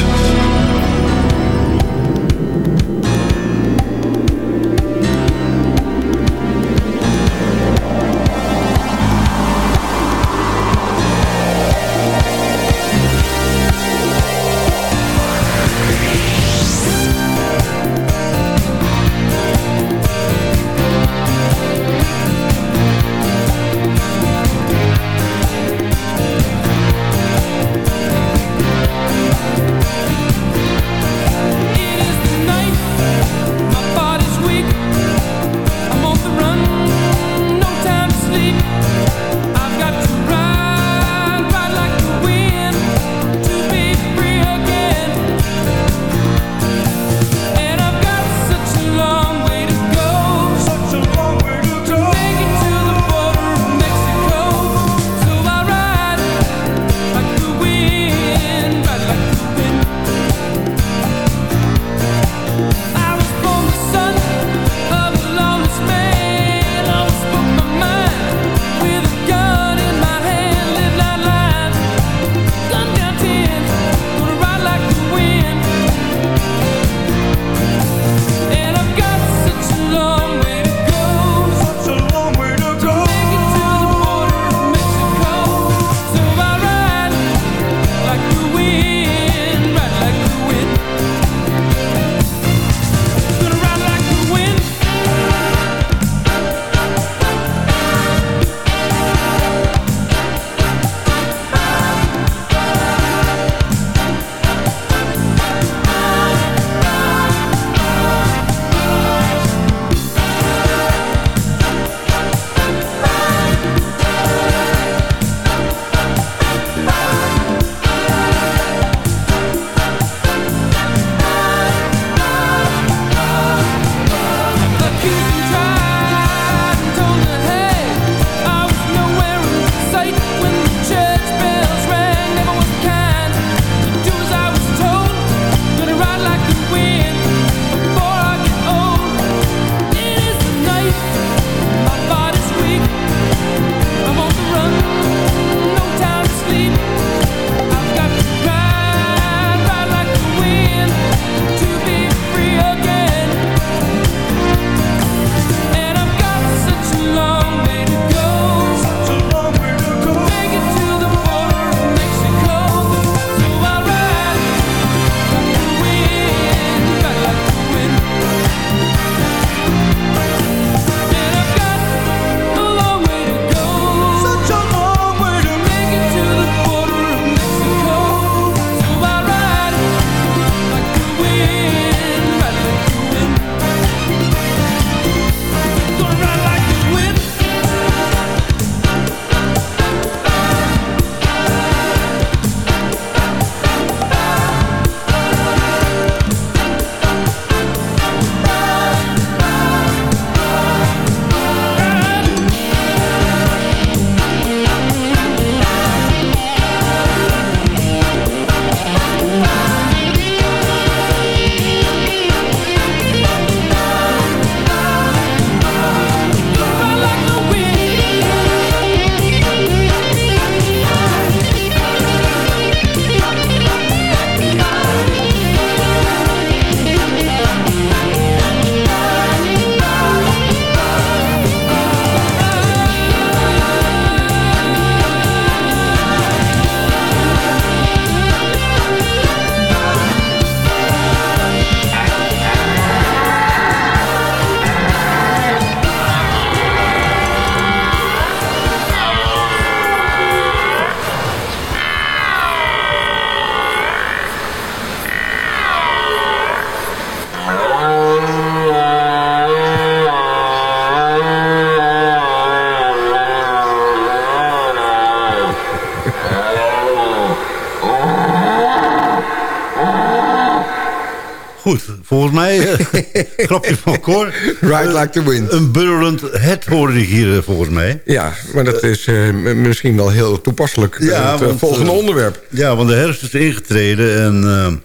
Volgens mij, eh, grapje van Cor. Ride like the wind. Een burrelend het hoorde ik hier eh, volgens mij. Ja, maar dat is eh, misschien wel heel toepasselijk. bij het want, volgende onderwerp. Ja, want de herfst is ingetreden en,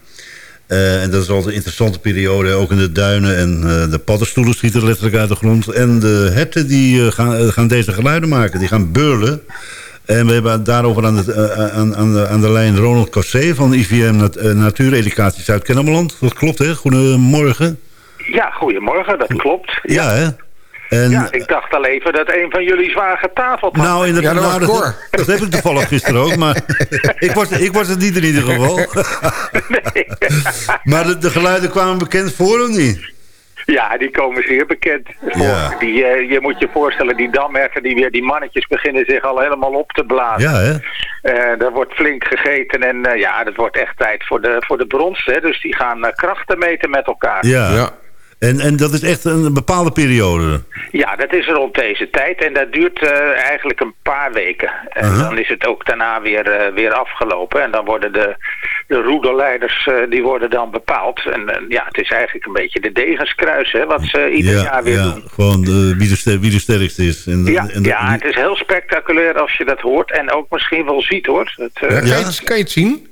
en dat is altijd een interessante periode. Ook in de duinen en de paddenstoelen schieten letterlijk uit de grond. En de herten die gaan, gaan deze geluiden maken, die gaan beurlen. En we hebben daarover aan, het, eh, aan, aan, de, aan de lijn Ronald Cossé van IVM Nat eh, Natuureducatie Zuid-Kennemerland. Dat klopt hè, goedemorgen. Ja, goedemorgen, dat klopt. Ja, hè? En, Ja, ik dacht al even dat een van jullie zwaar getafeld had. Nou, inderdaad, nou, dat, dat heb ik toevallig gisteren ook, maar ik, was, ik was het niet in ieder geval. maar de, de geluiden kwamen bekend voor of niet? Ja, die komen zeer bekend voor. Ja. Die, eh, je moet je voorstellen, die damherten, die, weer, die mannetjes beginnen zich al helemaal op te blazen. Ja, hè? Eh, er wordt flink gegeten en eh, ja, het wordt echt tijd voor de, voor de brons. Hè? Dus die gaan krachten meten met elkaar. Ja. En, en dat is echt een bepaalde periode. Ja, dat is rond deze tijd en dat duurt eh, eigenlijk een paar weken. En dan is het ook daarna weer, eh, weer afgelopen. En dan worden de, de roederleiders eh, die worden dan bepaald. En ja, het is eigenlijk een beetje de degenskruis hè, wat ze ieder ja, jaar weer ja, doen. gewoon de, wie, de ster, wie de sterkste is. En, de- Ja, en de- ja, het is heel spectaculair als je dat hoort en ook misschien wel ziet hoor. Het, eh, kan, je, het- kan je het zien?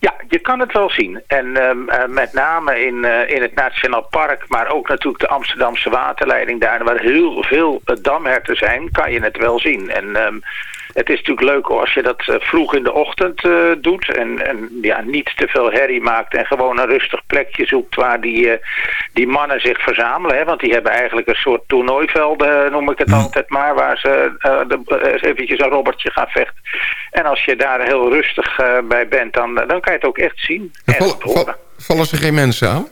Ja, je kan het wel zien. En ehm, eh, met name in, eh, in het Nationaal Park, maar ook natuurlijk de Amsterdamse waterleiding daar, waar heel veel eh, damherten zijn, kan je het wel zien. En ehm, het is natuurlijk leuk als je dat eh, vroeg in de ochtend eh, doet en, en ja, niet te veel herrie maakt en gewoon een rustig plekje zoekt waar die, eh, die mannen zich verzamelen. Hè? Want die hebben eigenlijk een soort toernooivelden, noem ik het altijd maar, waar ze de, eventjes een robbertje gaan vechten. En als je daar heel rustig bij bent, dan, dan kan je het ook echt zien. En horen. val- vallen ze geen mensen aan?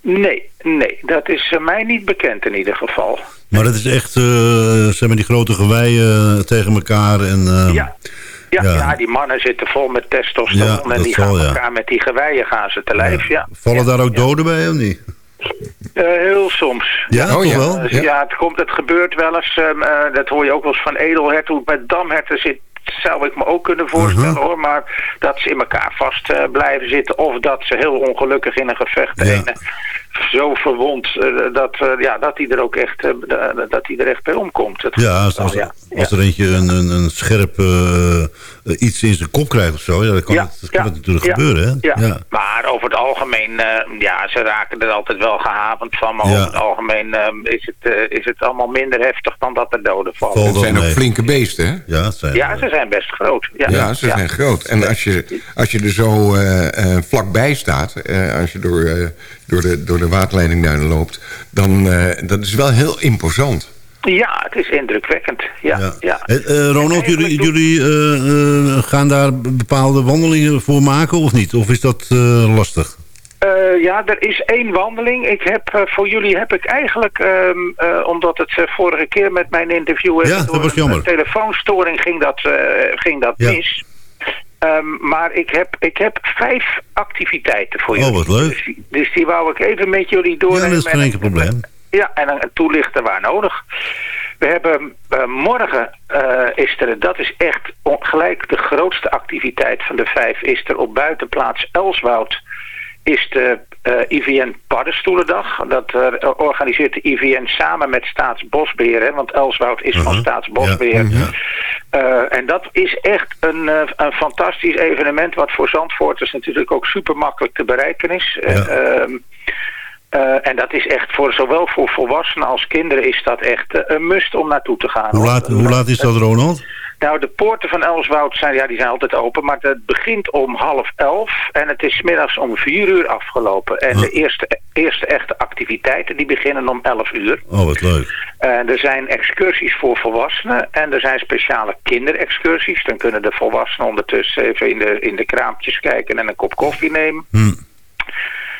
Nee, nee, dat is eh, mij niet bekend in ieder geval. Maar het is echt, eh zeg maar, die grote geweien eh, tegen elkaar. En, eh, Ja. Ja, Ja. ja. die mannen zitten vol met testosteron Ja, en dat die zal, gaan ja. elkaar met die geweien gaan ze te lijf. Ja. Vallen daar ook doden bij of niet? Eh, heel soms. Ja, Oh, toch ja. wel? Ja, het, komt, het gebeurt wel eens. ehm, eh, dat hoor je ook wel eens van edelherten. Hoe het met damherten zit, zou ik me ook kunnen voorstellen Mhm. hoor. Maar dat ze in elkaar vast eh, blijven zitten. Of dat ze heel ongelukkig in een gevecht Ja. Zo verwond eh, dat, eh, ja, dat hij er ook echt, eh, da- dat hij er echt bij omkomt. Dat Ja, als, wel, als, ja. als er eentje een, een, een scherp iets in zijn kop krijgt of zo, ja, dan kan, Ja, het, dat kan het natuurlijk ja, gebeuren. Hè? Ja. maar over het algemeen, eh, ja, ze raken er altijd wel gehavend van. Maar Ja. over het algemeen is, het, eh, is het allemaal minder heftig dan dat er doden vallen. Valt Het zijn ook mee. flinke beesten, hè? Ja, het zijn, Ja, ze zijn best groot. Ja, Ja, ze zijn groot. En als je, als je er zo eh, eh, vlakbij staat, eh, als je door, eh, door, de, door de waterleidingduinen loopt, dan uh, dat is wel heel imposant. Ja, het is indrukwekkend. Ja, ja. Ja. Eh, eh, Ronald, jullie, jullie eh, eh, gaan daar bepaalde wandelingen voor maken of niet? Of is dat eh, lastig? Eh, ja, er is één wandeling. Ik heb, eh, voor jullie heb ik eigenlijk, ehm, eh, omdat het eh, vorige keer met mijn interview... Ja, dat was jammer. Een telefoonstoring ging dat, eh, ging dat Ja. mis. Ehm, maar ik heb, ik heb vijf activiteiten voor Oh, jullie. wat leuk. Dus die, dus die wou ik even met jullie Ja, doornemen. dat is geen En- enkel probleem. Ja, en een toelichten waar nodig. We hebben eh, morgen eh, is er, dat is echt gelijk de grootste activiteit van de vijf, is er op buitenplaats Elswoud is de eh, IVN Paddenstoelendag. Dat eh, organiseert de IVN samen met Staatsbosbeheer, hè, want Elswoud is van Mhm. Staatsbosbeheer. Ja, ja. Eh, en dat is echt een, eh, een fantastisch evenement, wat voor Zandvoorters natuurlijk ook super makkelijk te bereiken is. Ja. ehm, eh, en dat is echt voor zowel voor volwassenen als kinderen is dat echt een must om naartoe te gaan. Hoe laat, hoe laat is dat, Ronald? Nou, de poorten van Elswoud zijn, ja, die zijn altijd open, maar het begint om half elf en het is middags om vier uur afgelopen. En de eerste, eerste echte activiteiten die beginnen om elf uur. Oh, wat leuk. En er zijn excursies voor volwassenen en er zijn speciale kinderexcursies. Dan kunnen de volwassenen ondertussen even in de, in de kraampjes kijken en een kop koffie nemen. Hm.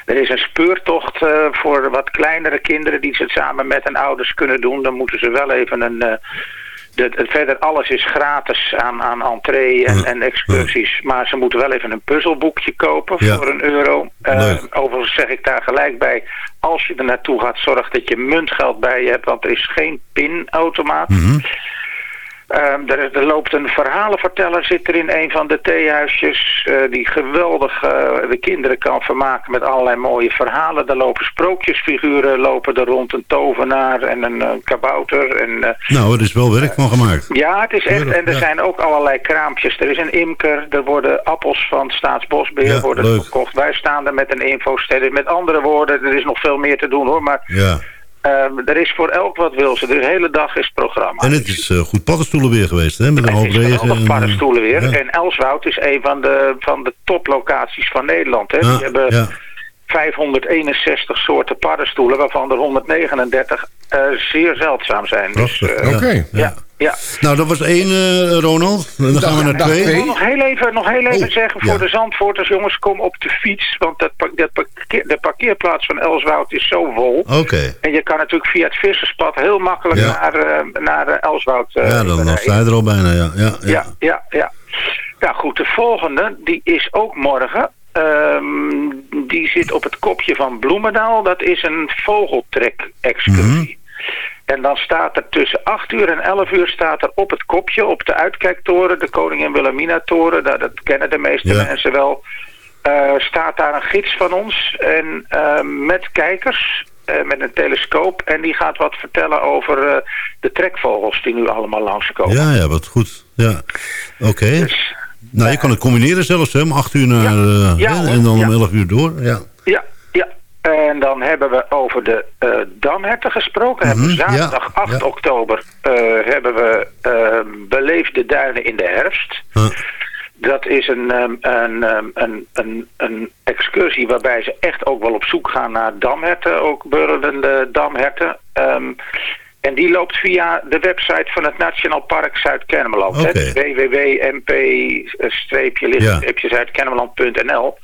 Er is een speurtocht eh, voor wat kleinere kinderen die ze het samen met hun ouders kunnen doen. Dan moeten ze wel even een... eh, de, het- verder alles is gratis aan, aan entree en, en excursies. Maar ze moeten wel even een puzzelboekje kopen Ja. voor een euro. Eh, overigens zeg ik daar gelijk bij. Als je er naartoe gaat, zorg dat je muntgeld bij je hebt. Want er is geen pinautomaat. Mhm. Ehm, er, er loopt een verhalenverteller, zit er in een van de theehuisjes, eh, die geweldig eh, de kinderen kan vermaken met allerlei mooie verhalen. Er lopen sprookjesfiguren, lopen er rond een tovenaar en een eh, kabouter. En, Nou, er is wel werk van gemaakt. ja, het is echt, en er Ja. zijn ook allerlei kraampjes. Er is een imker, er worden appels van Staatsbosbeheer Ja, worden leuk. verkocht. Wij staan er met een infoster. Met andere woorden, er is nog veel meer te doen hoor, maar Ja. Ehm, er is voor elk wat wil ze. De hele dag is programma. En het is eh, goed paddenstoelen weer geweest, hè? Met een hoop Het is regen. en, eh, paddenstoelen weer. ja. En Elswoud is een van de, van de toplocaties van Nederland. Hè. Ja, Die hebben ja. 561 soorten paddenstoelen, waarvan er 139 eh, zeer zeldzaam zijn. Dus, Prachtig, eh. Oké. ja, ja. Nou, dat was één, eh, Ronald. En dan gaan we naar dag twee. twee. Ik wil nog heel even, nog heel even Oh, zeggen ja. voor de Zandvoorters, jongens, kom op de fiets. Want dat, dat parkeer- de parkeerplaats van Elswoud is zo vol. Oké. En je kan natuurlijk via het visserspad heel makkelijk Ja. naar, eh, naar eh, Elswoud eh, Ja, dan, dan sta je er al bijna, ja. ja, ja. Ja, ja, ja. Ja, goed, de volgende, die is ook morgen. Ehm, die zit op het kopje van Bloemendaal. Dat is een vogeltrek-excursie. En dan staat er tussen 8 uur en 11 uur staat er op het kopje, op de uitkijktoren, de Koningin Wilhelmina-toren, dat, dat kennen de meeste Ja. mensen wel, eh, staat daar een gids van ons en eh, met kijkers, eh, met een telescoop. En die gaat wat vertellen over de trekvogels die nu allemaal langskomen. Ja, ja, wat goed. Ja. Oké. Dus, Nou, je kan het combineren zelfs, hè? Om acht uur naar... Ja, en dan om Ja. elf uur door. Ja, ja. En dan hebben we over de eh damherten gesproken. Hebben we Mhm, ja, zaterdag 8 ja. oktober eh, hebben we eh, beleefde duinen in de herfst. Huh. Dat is een, ehm, een, ehm, een, een, een excursie waarbij ze echt ook wel op zoek gaan naar damherten, ook burrelende damherten. Ehm, en die loopt via de website van het Nationaal Park Zuid-Kennemerland. hè. Oké. www.mp-zuidkennemerland.nl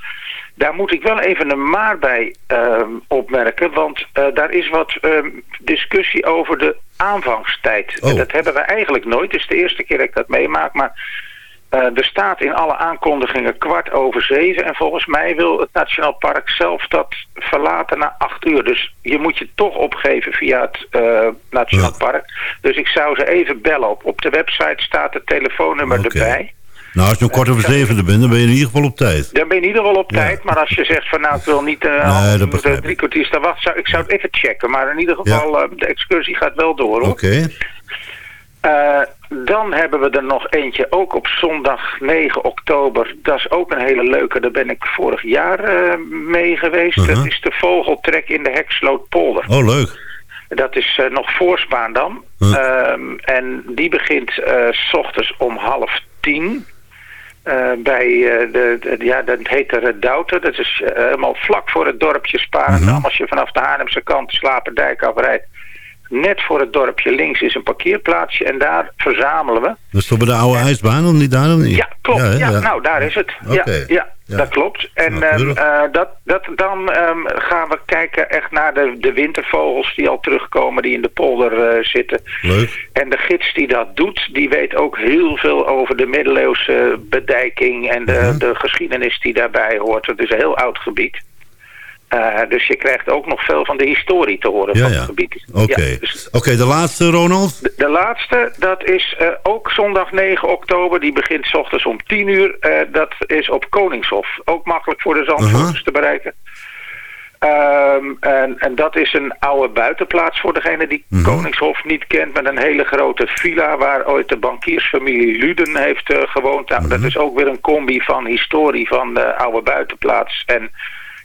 Daar moet ik wel even een maar bij ehm, opmerken, want eh, daar is wat ehm, discussie over de aanvangstijd. Oh. En dat hebben we eigenlijk nooit. Het is de eerste keer dat ik dat meemaak, maar eh, er staat in alle aankondigingen kwart over zeven. En volgens mij wil het Nationaal Park zelf dat verlaten na acht uur. Dus je moet je toch opgeven via het eh, Nationaal Ja. Park. Dus ik zou ze even bellen. Op, op de website staat het telefoonnummer erbij. Nou, als je om kwart over zeven bent, dan ben je in ieder geval op tijd. Dan ben je in ieder geval op Ja. tijd. Maar als je zegt van nou ik wil niet eh Nee, dat ik. drie kwartier staan wachten. Zou, ik zou het even checken. Maar in ieder geval eh, de excursie gaat wel door hoor. Oké. Eh, dan hebben we er nog eentje, ook op zondag 9 oktober. Dat is ook een hele leuke, daar ben ik vorig jaar mee geweest. Uh-huh. Dat is de vogeltrek in de Hekslootpolder. Oh, leuk. Dat is nog voor Spaandam. Huh. Ehm, en die begint s ochtends om half tien. Eh, bij eh, de, de- ja, dat heet de Redouter. Dat is eh, helemaal vlak voor het dorpje Spaandam. Mhm. Als je vanaf de Haarlemse kant Slaperdijk afrijdt. Net voor het dorpje links is een parkeerplaatsje en daar verzamelen we. Dat is toch bij de oude ijsbaan, of niet daar of niet? Ja, klopt. Ja, nou, daar is het. Ja, ja, dat klopt. En Nou, ehm, eh, dat, dat, dan ehm, gaan we kijken echt naar de, de wintervogels die al terugkomen, die in de polder eh, zitten. Leuk. En de gids die dat doet, die weet ook heel veel over de middeleeuwse bedijking en de, Mhm. de geschiedenis die daarbij hoort. Het is een heel oud gebied. Eh, dus je krijgt ook nog veel van de historie te horen Ja, van ja. het gebied. Oké. Ja, dus Oké, de laatste, Ronald? de, de laatste, dat is eh, ook zondag 9 oktober. Die begint s ochtends om 10 uur. Eh, dat is op Koningshof. Ook makkelijk voor de Zandvoorters te bereiken. Ehm, en, en dat is een oude buitenplaats voor degene die Mhm. Koningshof niet kent. Met een hele grote villa waar ooit de bankiersfamilie Luden heeft gewoond. Nou, Mhm. Dat is ook weer een combi van historie van de oude buitenplaats. En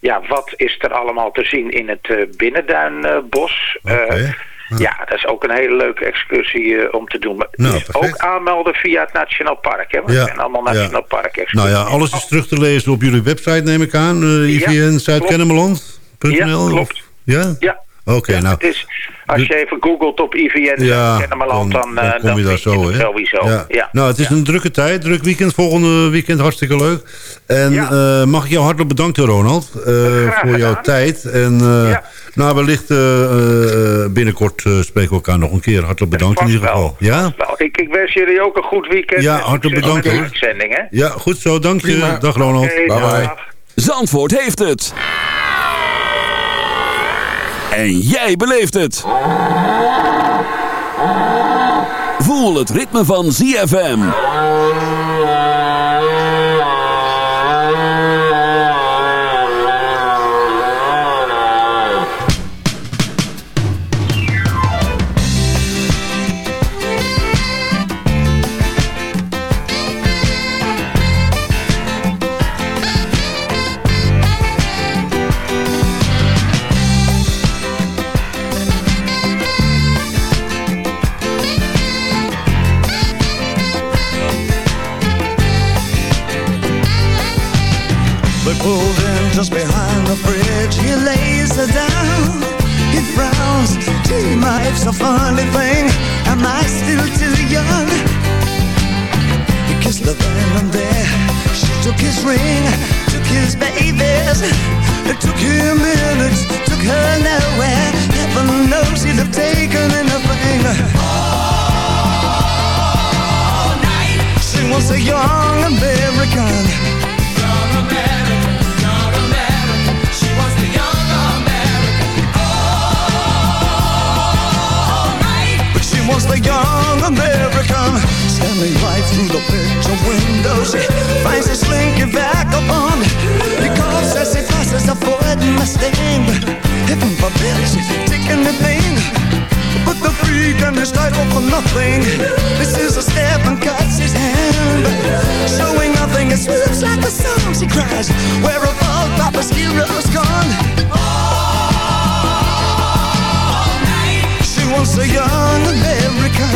ja, wat is er allemaal te zien in het eh, Binnenduinbos? Eh, ja, dat is ook een hele leuke excursie eh, om te doen. Maar Nou, dus ook aanmelden via het Nationaal Park. Hè? Want Ja, het zijn allemaal ja. Nationaal Park Nou excursies. ja, alles is terug te lezen op jullie website, neem ik aan. Uh, Ja, IVN Zuidkennemerland.nl? Ja, klopt. Ja? Ja. Oké, Ja, nou. het is, als je even googelt op IVN Ja, Kennemerland, dan, dan, eh, dan kom je daar zo, het hè? sowieso. Ja. Ja. Nou, het is een drukke tijd, druk weekend. Volgende weekend hartstikke leuk. En Ja. eh, mag ik jou hartelijk bedanken, Ronald, eh, voor jouw gedaan. tijd. En eh, Ja. nou, wellicht binnenkort eh, spreken we elkaar nog een keer. Hartelijk bedankt in ieder geval. wel, Ja? Ik, ik wens jullie ook een goed weekend. Ja, hartelijk bedankt, hoor. uitzending, hè? Ja, goed zo, dank je. Dag Ronald. Bye bye. dag. Zandvoort heeft het. En jij beleeft het. Voel het ritme van ZFM. Pulled just behind the bridge. He lays her down. He frowns. Gee, life's a funny thing. Am I still too young? He kissed then and there. She took his ring, took his babies. It took him minutes, took her nowhere. Heaven knows he'd have taken anything. All night. She was a young American. Was the young American Standing right through the picture window She finds a slinky vagabond He coughs as he passes a Ford Mustang. Heaven forbid she's taking the thing But the freak and his title for nothing. This is a step and cuts his hand. Showing nothing, it swoops like a song She cries, where have all Papa's heroes gone? Wants a young American.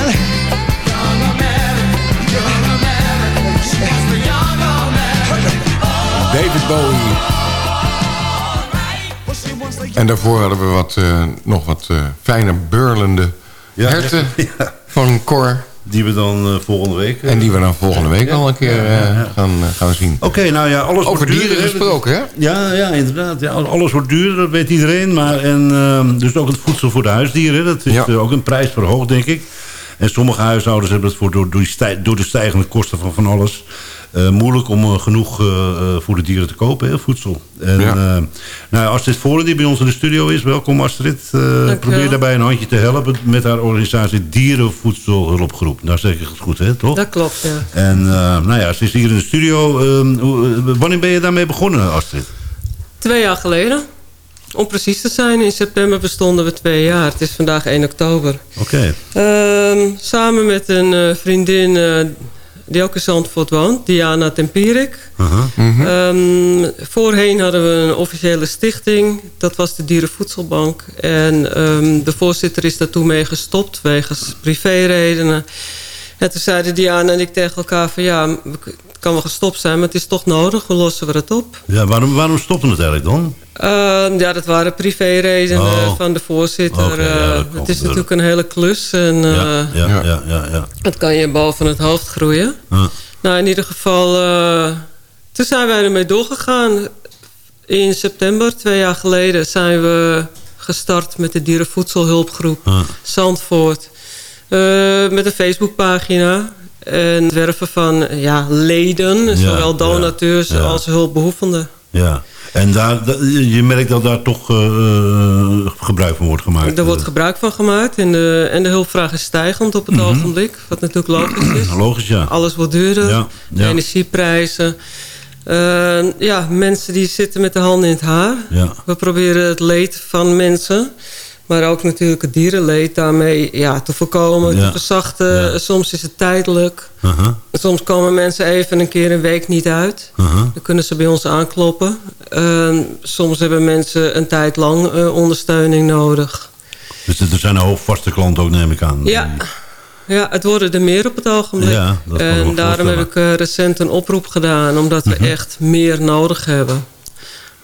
Young American. Young American. She wants the young American. David Bowie. En daarvoor hadden we wat, eh, nog wat eh, fijne beurlende Ja, herten ja. van Cor. Die we dan eh, volgende week... eh, En die we dan volgende week al een keer eh, gaan, gaan zien. Oké, nou ja, alles Over wordt duurder, dieren gesproken, hè? Ja, ja, inderdaad. Ja, alles wordt duurder, dat weet iedereen. Maar, en, ehm, dus ook het voedsel voor de huisdieren. Dat is Ja. ook een prijs verhoogd, denk ik. En sommige huishoudens hebben het voor, door, door, die stij- door de stijgende kosten van van alles... eh, moeilijk om eh, genoeg eh, eh, voor de dieren te kopen, hè, voedsel. En, Ja. eh, nou, Astrid Voren, die bij ons in de studio is. Welkom Astrid. Eh, probeer daarbij een handje te helpen met haar organisatie Dierenvoedselhulpgroep. Nou zeg ik het goed, hè, toch? Dat klopt, ja. En eh, nou ja, ze is hier in de studio. Ehm, eh, wanneer ben je daarmee begonnen, Astrid? Twee jaar geleden. Om precies te zijn, in september bestonden we twee jaar. Het is vandaag 1 oktober. Oké. Ehm, samen met een eh, vriendin eh, die ook in Zandvoort woont, Diana Tempierik. Aha. Ehm, voorheen hadden we een officiële stichting. Dat was de Dierenvoedselbank. En ehm, de voorzitter is daartoe mee gestopt wegens privéredenen. En toen zeiden Diana en ik tegen elkaar van ja, het kan wel gestopt zijn, maar het is toch nodig. We lossen we het op. Ja, waarom, waarom stopte het eigenlijk dan? Ehm, ja, dat waren privéredenen Oh. van de voorzitter. Ja, Eh, het is door. natuurlijk een hele klus. En, ja, eh, ja, ja, ja, ja. het kan je boven het hoofd groeien. Ja. Nou, in ieder geval, eh, toen zijn wij ermee doorgegaan. In september, twee jaar geleden, zijn we gestart met de dierenvoedselhulpgroep Ja. Zandvoort. Eh, met een Facebookpagina. En het werven van ja, leden, Ja, zowel donateurs ja, ja. als hulpbehoevenden. ja. En daar, da- je merkt dat daar toch eh, eh, gebruik van wordt gemaakt. Er wordt gebruik van gemaakt en de, en de hulpvraag is stijgend op het ogenblik. Wat natuurlijk logisch is. Logisch, ja. Alles wordt duurder. Ja, De ja. energieprijzen. Eh, ja, mensen die zitten met de handen in het haar. Ja. We proberen het leed van mensen... maar ook natuurlijk het dierenleed daarmee ja, te voorkomen, Ja. te verzachten. Ja. Soms is het tijdelijk. Aha, Soms komen mensen even een keer een week niet uit. aha. Dan kunnen ze bij ons aankloppen. Eh, soms hebben mensen een tijd lang eh, ondersteuning nodig. Dus er zijn een hoop vaste klanten ook, neem ik aan. Ja. ja, het worden er meer op het ogenblik. Ja, en daarom heb ik eh, recent een oproep gedaan... omdat we Mhm. echt meer nodig hebben.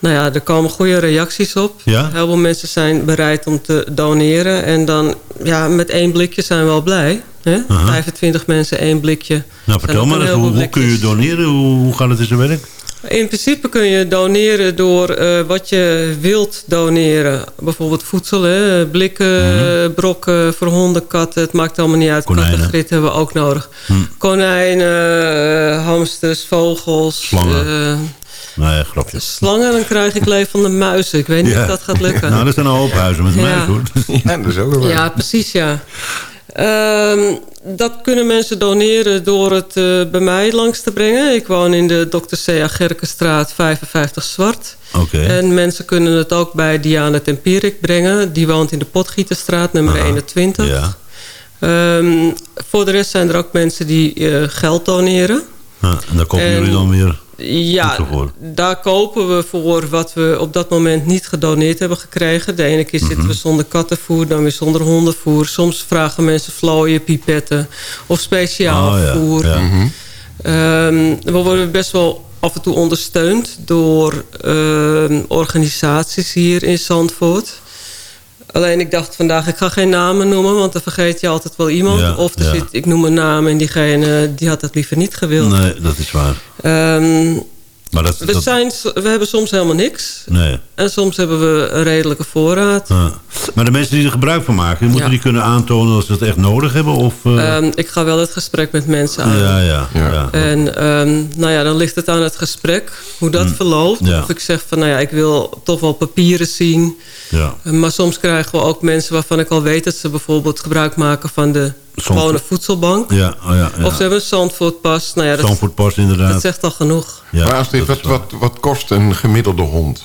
Nou ja, er komen goede reacties op. Ja? Heel veel mensen zijn bereid om te doneren. En dan, ja, met één blikje zijn we al blij. Hè? Aha. 25 mensen, één blikje. Nou, vertel maar hoe, hoe kun je doneren? Hoe, hoe gaat het in zijn werk? In principe kun je doneren door eh, wat je wilt doneren. Bijvoorbeeld voedsel, hè? blikken, brokken voor honden, katten. Het maakt allemaal niet uit. Mhm. Konijnen. Kattengrit hebben we ook nodig. Hm. Konijnen, eh, hamsters, vogels. Slangen. eh, Nou ja, grapje. slangen, dan krijg ik levende muizen. Ik weet niet Ja. of dat gaat lukken. nou, er zijn een hoop huizen met Ja. mij, hoor. Ja, dat is ook wel. Ja, precies, ja. Ehm, dat kunnen mensen doneren door het eh, bij mij langs te brengen. Ik woon in de Dr. C.A. Gerkenstraat 55 Zwart. Oké. En mensen kunnen het ook bij Diana Tempierik brengen. Die woont in de Potgieterstraat, nummer 21. Ja. Ehm, voor de rest zijn er ook mensen die eh, geld doneren. Ja, en daar kopen En- jullie dan weer Ja, daar kopen we voor wat we op dat moment niet gedoneerd hebben gekregen. De ene keer Mhm. zitten we zonder kattenvoer, dan weer zonder hondenvoer. Soms vragen mensen vlooien, pipetten of speciaal Oh, ja. voer. Ja. Mhm. Ehm, we worden best wel af en toe ondersteund door ehm, organisaties hier in Zandvoort. Alleen ik dacht vandaag, ik ga geen namen noemen, want dan vergeet je altijd wel iemand. Ja, of er ja. zit, ik noem een naam en diegene die had dat liever niet gewild. Nee, dat is waar. Ehm, Maar dat, we, dat- zijn, we hebben soms helemaal niks. nee. En soms hebben we een redelijke voorraad. Ja. Maar de mensen die er gebruik van maken, moeten Ja. die kunnen aantonen dat ze het echt nodig hebben? Of, eh, Ehm, ik ga wel het gesprek met mensen aan. ja, ja, ja. En ehm, nou ja, dan ligt het aan het gesprek, hoe dat Mm, verloopt. ja. Of ik zeg van, nou ja, ik wil toch wel papieren zien. ja. Maar soms krijgen we ook mensen waarvan ik al weet... dat ze bijvoorbeeld gebruik maken van de. Gewone voedselbank. Ja, oh ja, ja. Of ze hebben een Zandvoortpas. Nou ja, dat, Zandvoortpas inderdaad. dat zegt al genoeg. Ja, maar Astrid, wat, wat, wat kost een gemiddelde hond?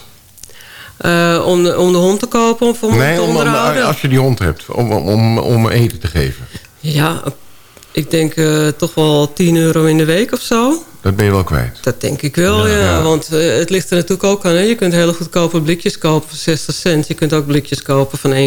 Eh, om, de, om de hond te kopen of om hem nee, te onderhouden? als je die hond hebt, om, om, om, om eten te geven. Ja, ik denk eh, toch wel 10 euro in de week of zo. Dat ben je wel kwijt. Dat denk ik wel, ja. Ja. Want eh, het ligt er natuurlijk ook aan. Hè? Je kunt hele goedkope blikjes kopen voor 60 cent. Je kunt ook blikjes kopen van 1,50.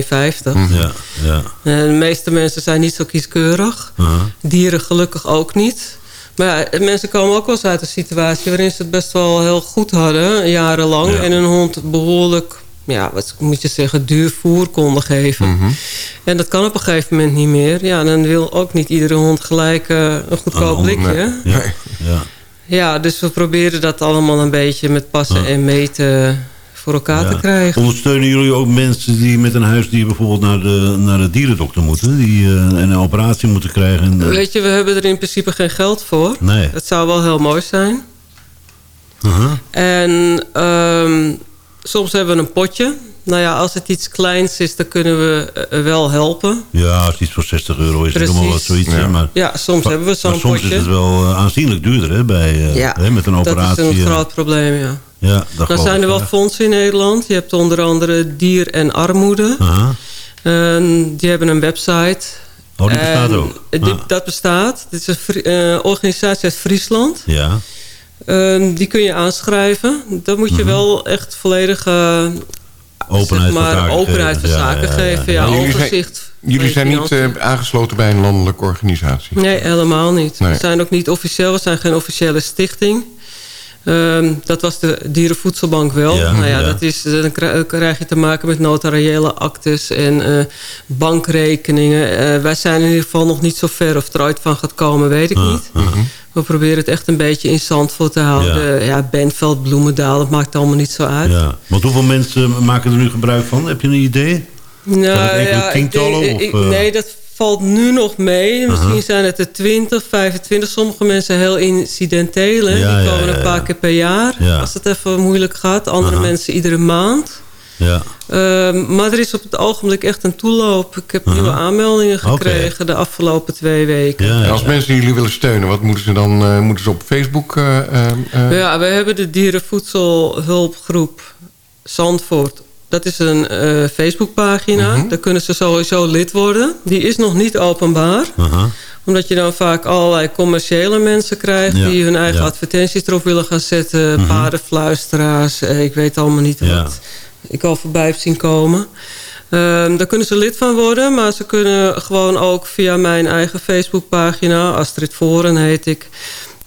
Ja, ja. En de meeste mensen zijn niet zo kieskeurig. Aha. Dieren gelukkig ook niet. Maar ja, mensen komen ook wel eens uit een situatie... waarin ze het best wel heel goed hadden, jarenlang. Ja. En een hond behoorlijk, ja, wat moet je zeggen... duur voer konden geven. Mhm. En dat kan op een gegeven moment niet meer. Ja, dan wil ook niet iedere hond gelijk eh, een goedkoop Een blikje. Ja, ja. Ja, dus we proberen dat allemaal een beetje met passen en meten voor elkaar Ja. te krijgen. Ondersteunen jullie ook mensen die met een huisdier bijvoorbeeld naar de, naar de dierendokter moeten? Die eh, een operatie moeten krijgen? En, eh, Weet je, we hebben er in principe geen geld voor. Nee. Het zou wel heel mooi zijn. aha. En ehm, soms hebben we een potje. Nou ja, als het iets kleins is, dan kunnen we eh, wel helpen. Ja, als het iets voor 60 euro is, het allemaal wat zoiets. Ja. Maar, Ja, soms hebben we zo'n maar soms potje. is het wel eh, aanzienlijk duurder hè, bij, eh, Ja, hè, met een operatie. dat is een eh, groot probleem, ja. ja, dat Dan geloof zijn er wel fondsen in Nederland. Je hebt onder andere Dier en Armoede. Aha. En die hebben een website. Oh, die bestaat En ook. die- Ah. Dat bestaat. Dit is een eh, organisatie uit Friesland. Ja, Ehm, die kun je aanschrijven. Dan moet je wel echt volledig eh, Mhm. openheid zeg maar, van zaken openheid geven. van Ja, zaken ja, geven. ja. Ja, Jullie zijn- overzicht. Jullie zijn niet eh, aangesloten bij een landelijke organisatie. Nee, helemaal niet. Nee. We zijn ook niet officieel. We zijn geen officiële stichting. Ehm, dat was de Dierenvoedselbank wel. Ja, nou ja, ja. Dat is, dan krij- krijg je te maken met notariële actes en eh, bankrekeningen. Eh, wij zijn in ieder geval nog niet zo ver. Of het er ooit van gaat komen, weet ik Ah, niet. We proberen het echt een beetje in Zandvoort te houden. Ja, Bentveld, Bloemendaal, dat maakt allemaal niet zo uit. Ja. Want hoeveel mensen maken er nu gebruik van? Heb je een idee? Nou, ja, ik of, eh? nee, dat valt nu nog mee. Misschien Aha. zijn het er 20, 25. Sommige mensen heel incidenteel. Ja, Die ja, komen ja, een ja. paar keer per jaar. Ja. Als het even moeilijk gaat. Andere Aha. mensen iedere maand. Ja. Ehm, maar er is op het ogenblik echt een toeloop. Ik heb nieuwe aanmeldingen gekregen de afgelopen twee weken. Ja, als mensen jullie willen steunen, wat moeten ze dan? eh, moeten ze op Facebook? eh, eh, eh, Ja, we hebben de Dierenvoedselhulpgroep Zandvoort. Dat is een eh, Facebookpagina. Mhm. Daar kunnen ze sowieso lid worden. Die is nog niet openbaar. Aha. Omdat je dan vaak allerlei commerciële mensen krijgt... Ja, die hun eigen ja. advertenties erop willen gaan zetten. Paardenfluisteraars, eh, ik weet allemaal niet Ja. wat ik al voorbij heb zien komen. Ehm, daar kunnen ze lid van worden. Maar ze kunnen gewoon ook via mijn eigen Facebookpagina... Astrid Voren heet ik...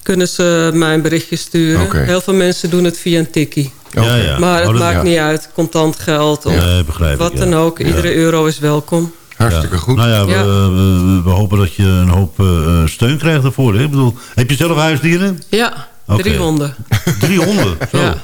kunnen ze mijn berichtje sturen. Heel veel mensen doen het via een tikkie. Ja, ja. Maar het Oh, maakt ja. niet uit. Contant geld of Nee, ik, wat ja. dan ook. Iedere Ja. euro is welkom. Hartstikke goed. Nou ja, we, Ja. we, we hopen dat je een hoop eh, steun krijgt daarvoor. Hè? Ik bedoel, heb je zelf huisdieren? Ja, Oké. drie honden. Drie honden? Zo. Ja.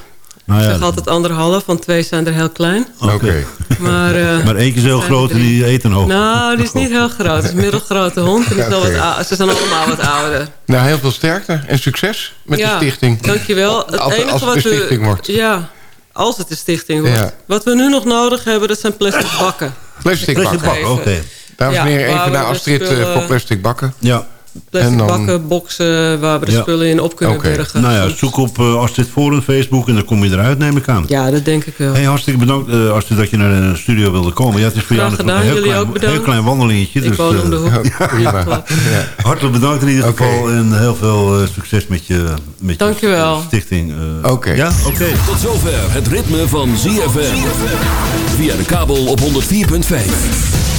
Nou Ik ja, zeg altijd anderhalf, want twee zijn er heel klein. Oké. Maar, eh, maar één keer zo heel groot en die eten ook. Nou, die is niet heel groot. Het is een middelgrote hond. En is wel wat ze zijn allemaal wat ouder. Nou, heel veel sterkte en succes met ja, de stichting. Dankjewel. Het Als- enige als het wat een we- stichting wordt. Ja, als het een stichting wordt. Ja. Wat we nu nog nodig hebben, dat zijn plastic bakken. Plastic bakken. bak, oké. Dames en Ja, heren, even naar de Astrid eh, spullen- voor plastic bakken. Ja. Plastic dan- bakken, boxen, waar we de Ja. spullen in op kunnen Oké. bergen. Nou ja, zoek op uh, Astrid Forum, Facebook en dan kom je eruit, neem ik aan. Ja, dat denk ik wel. Hey, hartstikke bedankt uh, Astrid dat je naar de studio wilde komen. Ja, het is voor jou natuurlijk een heel gedaan, jullie klein, ook bedankt. heel klein wandelingetje. Ik dus, woon om de eh, hoek. Ja, prima. Klopt. Ja. Hartelijk bedankt in ieder geval en heel veel eh, succes met je, met je stichting. eh. Oké. Ja, oké. Tot zover het ritme van ZFM. Via de kabel op 104.5.